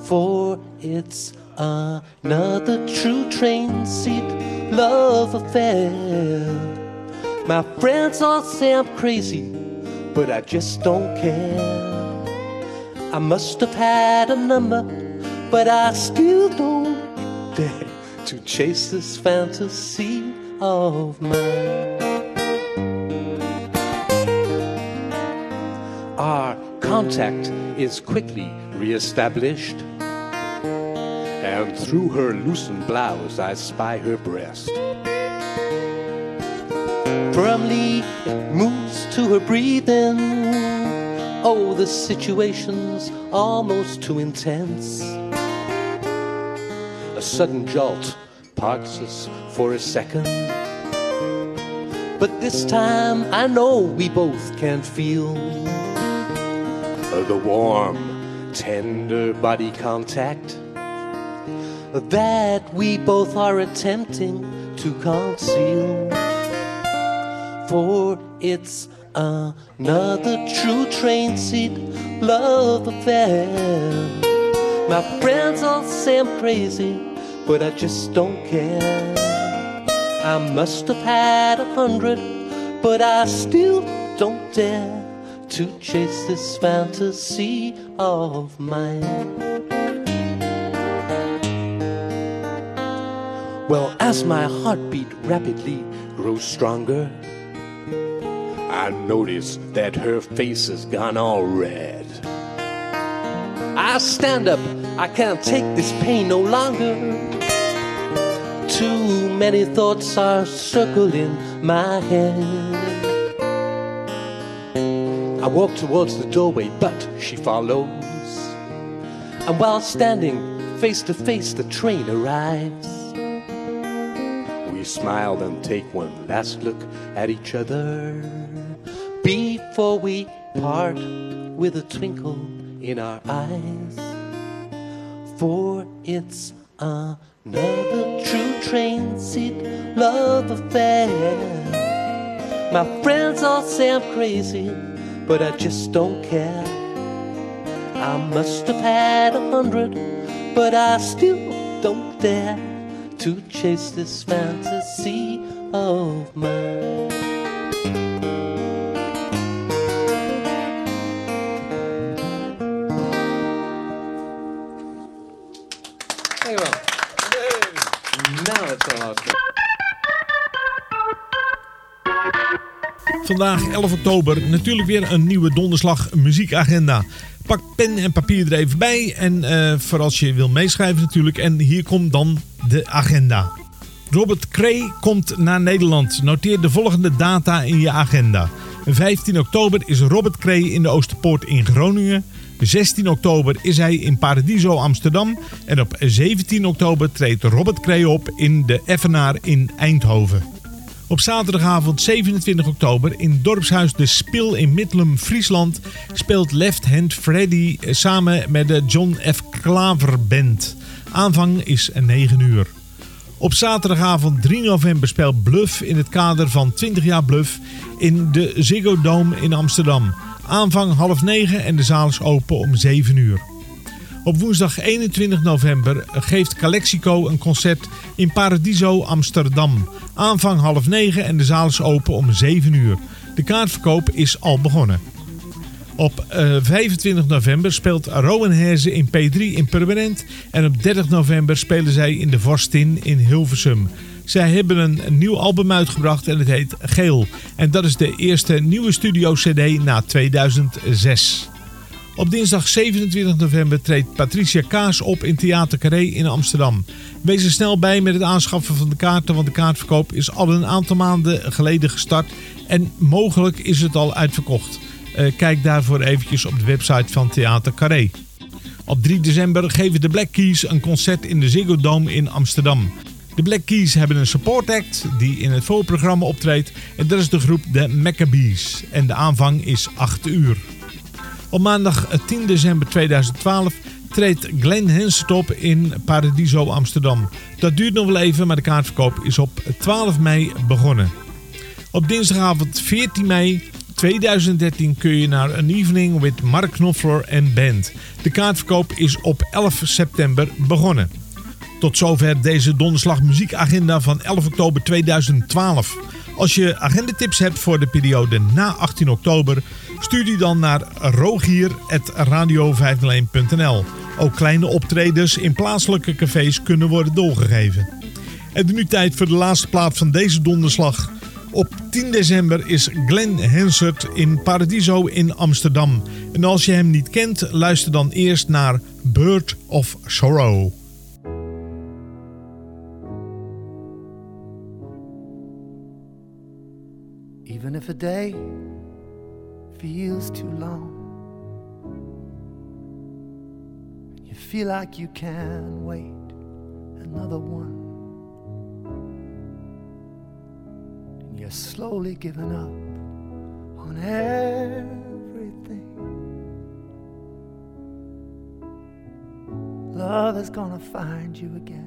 For it's another true train seat love affair. My friends all say I'm crazy, but I just don't care. I must have had a number, but I still don't dare to chase this fantasy of mine. Contact is quickly reestablished. And through her loosened blouse, I spy her breast. Firmly it moves to her breathing. Oh, the situation's almost too intense. A sudden jolt parts us for a second. But this time I know we both can feel the warm, tender body contact that we both are attempting to conceal. For it's another true train seat love affair. My friends all say I'm crazy, but I just don't care. I must have had a hundred, but I still don't dare to chase this fantasy of mine. Well, as my heartbeat rapidly grows stronger, I notice that her face has gone all red. I stand up, I can't take this pain no longer. Too many thoughts are circling my head. I walk towards the doorway, but she follows. And while standing face to face, the train arrives. We smile and take one last look at each other before we part with a twinkle in our eyes. For it's another true train seat love affair. My friends all say I'm crazy, but I just don't care. I must have had a hundred, but I still don't dare to chase this fantasy of mine. Dankjewel. Nou, het is Vandaag 11 oktober natuurlijk weer een nieuwe donderslag muziekagenda. Pak pen en papier er even bij en eh, voor als je wil meeschrijven natuurlijk. En hier komt dan de agenda. Robert Cray komt naar Nederland. Noteer de volgende data in je agenda. 15 oktober is Robert Cray in de Oosterpoort in Groningen. 16 oktober is hij in Paradiso Amsterdam. En op 17 oktober treedt Robert Cray op in de Effenaar in Eindhoven. Op zaterdagavond 27 oktober in dorpshuis De Spil in Middelum, Friesland speelt Left Hand Freddy samen met de John F. Klaver Band. Aanvang is 9 uur. Op zaterdagavond 3 november speelt Bluff in het kader van 20 jaar Bluff in de Ziggo Dome in Amsterdam. Aanvang half 9 en de zaal is open om 7 uur. Op woensdag 21 november geeft Calexico een concert in Paradiso Amsterdam. Aanvang half 9 en de zaal is open om 7 uur. De kaartverkoop is al begonnen. Op eh, 25 november speelt Rowan Herze in P3 in Purmerend. En op 30 november spelen zij in de Vorstin in Hilversum. Zij hebben een nieuw album uitgebracht en het heet Geel. En dat is de eerste nieuwe studio-cd na 2006. Op dinsdag 27 november treedt Patricia Kaas op in Theater Carré in Amsterdam. Wees er snel bij met het aanschaffen van de kaarten, want de kaartverkoop is al een aantal maanden geleden gestart. En mogelijk is het al uitverkocht. Eh, kijk daarvoor eventjes op de website van Theater Carré. Op 3 december geven de Black Keys een concert in de Ziggo Dome in Amsterdam. De Black Keys hebben een support act die in het voorprogramma optreedt. En dat is de groep de Maccabees. En de aanvang is 8 uur. Op maandag 10 december 2012 treedt Glenn Henset op in Paradiso Amsterdam. Dat duurt nog wel even, maar de kaartverkoop is op 12 mei begonnen. Op dinsdagavond 14 mei 2013 kun je naar een evening with Mark Knopfler en band. De kaartverkoop is op 11 september begonnen. Tot zover deze donderslag muziekagenda van 11 oktober 2012. Als je agendatips hebt voor de periode na 18 oktober, stuur die dan naar rogier.radio501.nl. Ook kleine optredens in plaatselijke cafés kunnen worden doorgegeven. En nu tijd voor de laatste plaat van deze donderslag. Op 10 december is Glenn Hansard in Paradiso in Amsterdam. En als je hem niet kent, luister dan eerst naar Bird of Sorrow. Even if a day feels too long, you feel like you can wait another one, and you're slowly giving up on everything. Love is gonna find you again.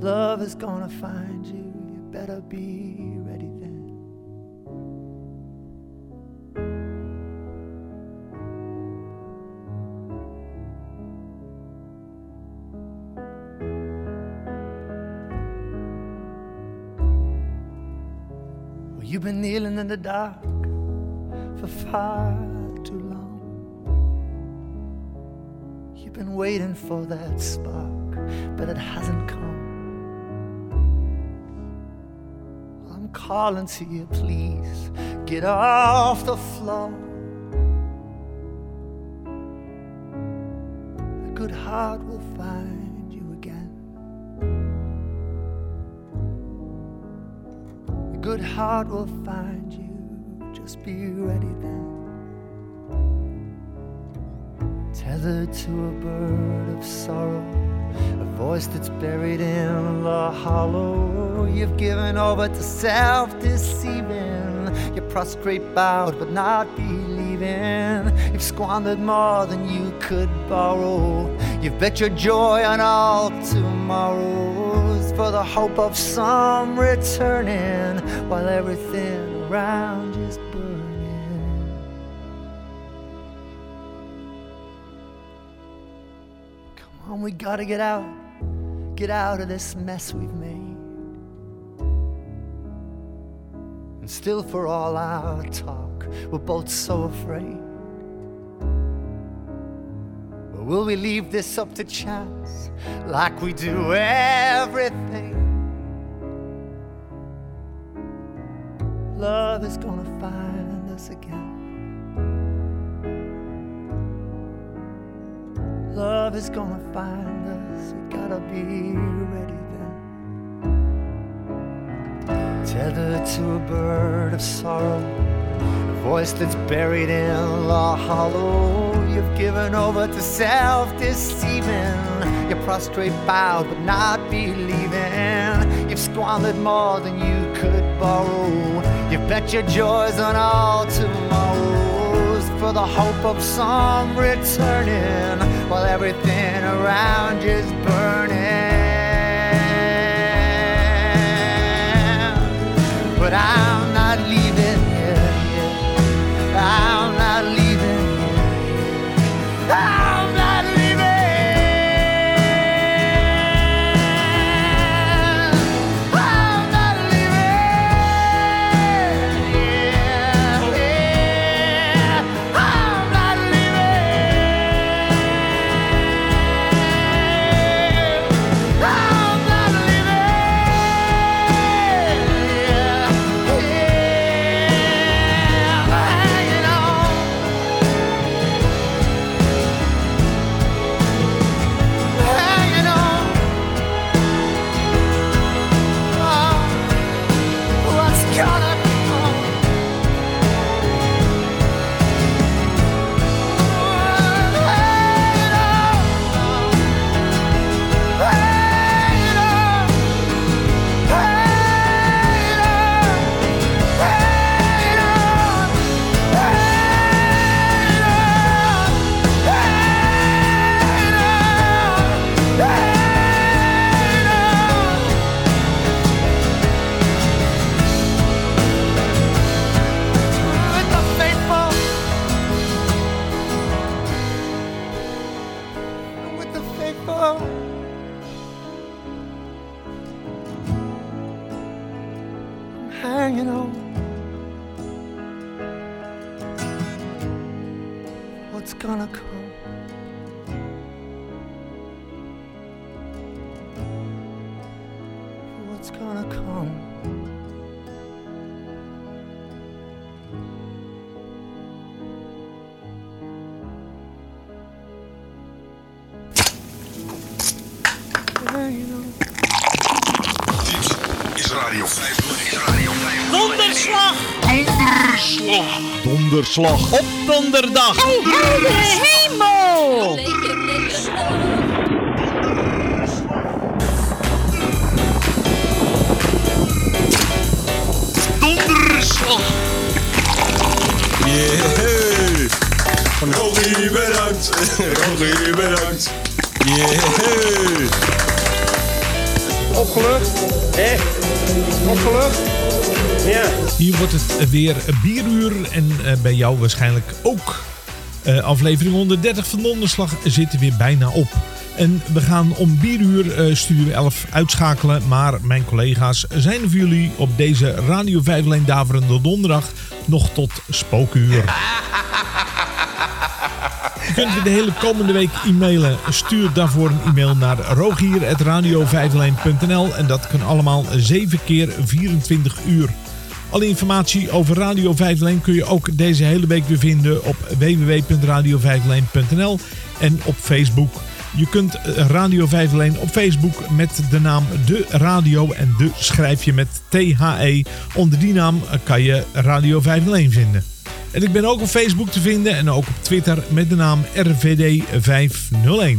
Love is gonna find you. You better be ready then. Well, you've been kneeling in the dark for far too long. You've been waiting for that spark, but it hasn't come. Calling to you, please get off the floor. A good heart will find you again. A good heart will find you. Just be ready then. Tethered to a bird of sorrow, voice that's buried in the hollow. You've given over to self deceiving. You're prostrate, bowed, but not believing. You've squandered more than you could borrow. You've bet your joy on all tomorrows for the hope of some returning while everything around you's burning. Come on, we gotta get out, get out of this mess we've made. And still, for all our talk, we're both so afraid. But will we leave this up to chance like we do everything? Love is gonna find us again. Love is gonna find us. We gotta be ready then. Tethered to a bird of sorrow, a voice that's buried in the hollow. You've given over to self deceiving. You're prostrate, bowed, but not believing. You've squandered more than you could borrow. You've bet your joys on all tomorrows for the hope of some returning while everything around you's burning. But I'm not leaving here. I'm not leaving here. yet. Gonna come. Is Radio 501. Is Radio 501. Donderslag! Donderslag! Donderslag op donderdag! Oh, hemel! Donderslag! Yeah! Rogie, bedankt! Rogie, bedankt! Yeah! Opgelucht? Hé? Opgelucht? Ja. Hier wordt het weer bieruur en eh, bij jou waarschijnlijk ook. Eh, aflevering 130 van Donderslag zit er weer bijna op. En we gaan om bieruur eh stuur 11 uitschakelen. Maar mijn collega's zijn voor jullie op deze Radio 5 Leen Daverende Donderdag nog tot spookuur. [LAUGHS] Je kunt de hele komende week e-mailen. Stuur daarvoor een e-mail naar rogier.radio en dat kan allemaal 7 keer 24 uur. Alle informatie over Radio 501 kun je ook deze hele week weer vinden op wwwradio en op Facebook. Je kunt eh, Radio 501 op Facebook met de naam De Radio en De schrijf je met THE. Onder die naam kan je Radio 501 vinden. En ik ben ook op Facebook te vinden en ook op Twitter met de naam RVD501.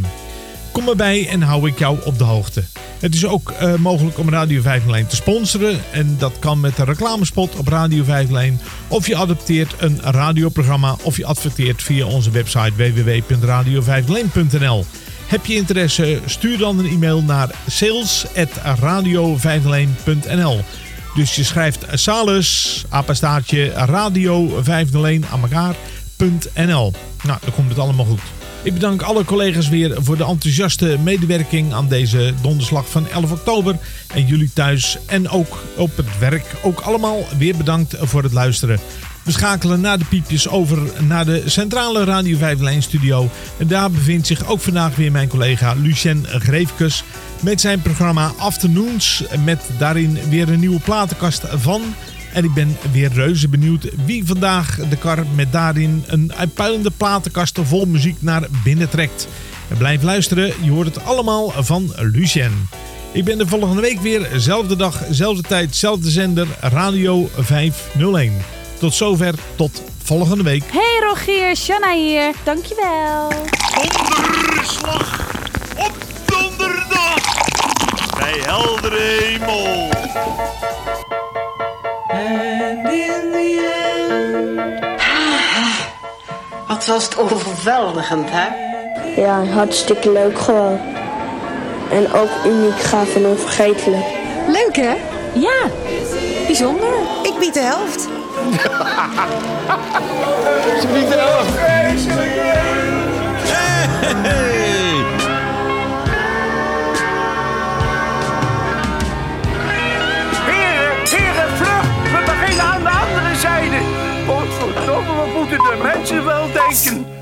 Kom erbij en hou ik jou op de hoogte. Het is ook eh, mogelijk om Radio 501 te sponsoren. En dat kan met een reclamespot op Radio 501. Of je adopteert een radioprogramma of je adverteert via onze website www.radio501.nl. Heb je interesse? Stuur dan een e-mail naar sales.radio501.nl. Dus je schrijft salus, apenstaartje, radio 501 aan elkaar.nl. Nou, dan komt het allemaal goed. Ik bedank alle collega's weer voor de enthousiaste medewerking aan deze donderslag van 11 oktober. En jullie thuis en ook op het werk ook allemaal weer bedankt voor het luisteren. We schakelen na de piepjes over naar de centrale Radio 5 studio. En daar bevindt zich ook vandaag weer mijn collega Lucien Greefkes met zijn programma Afternoons. Met daarin weer een nieuwe platenkast van. En ik ben weer reuze benieuwd wie vandaag de kar met daarin een uitpuilende platenkast vol muziek naar binnen trekt. Blijf luisteren, je hoort het allemaal van Lucien. Ik ben de volgende week weer, zelfde dag, zelfde tijd, zelfde zender, Radio 501. Tot zover, tot volgende week. Hey Rogier, Shanna hier. Dankjewel. Donderslag op donderdag! Bij heldere hemel! And in the end. Wat was het overweldigend, hè? Ja, hartstikke leuk gewoon. En ook uniek, gaaf en onvergetelijk. Leuk hè? Ja, bijzonder. Ik bied de helft. Ze biedt de helft. Heren, heren, vlug! We beginnen aan de andere zijde. Godverdomme, wat moeten de mensen wel denken?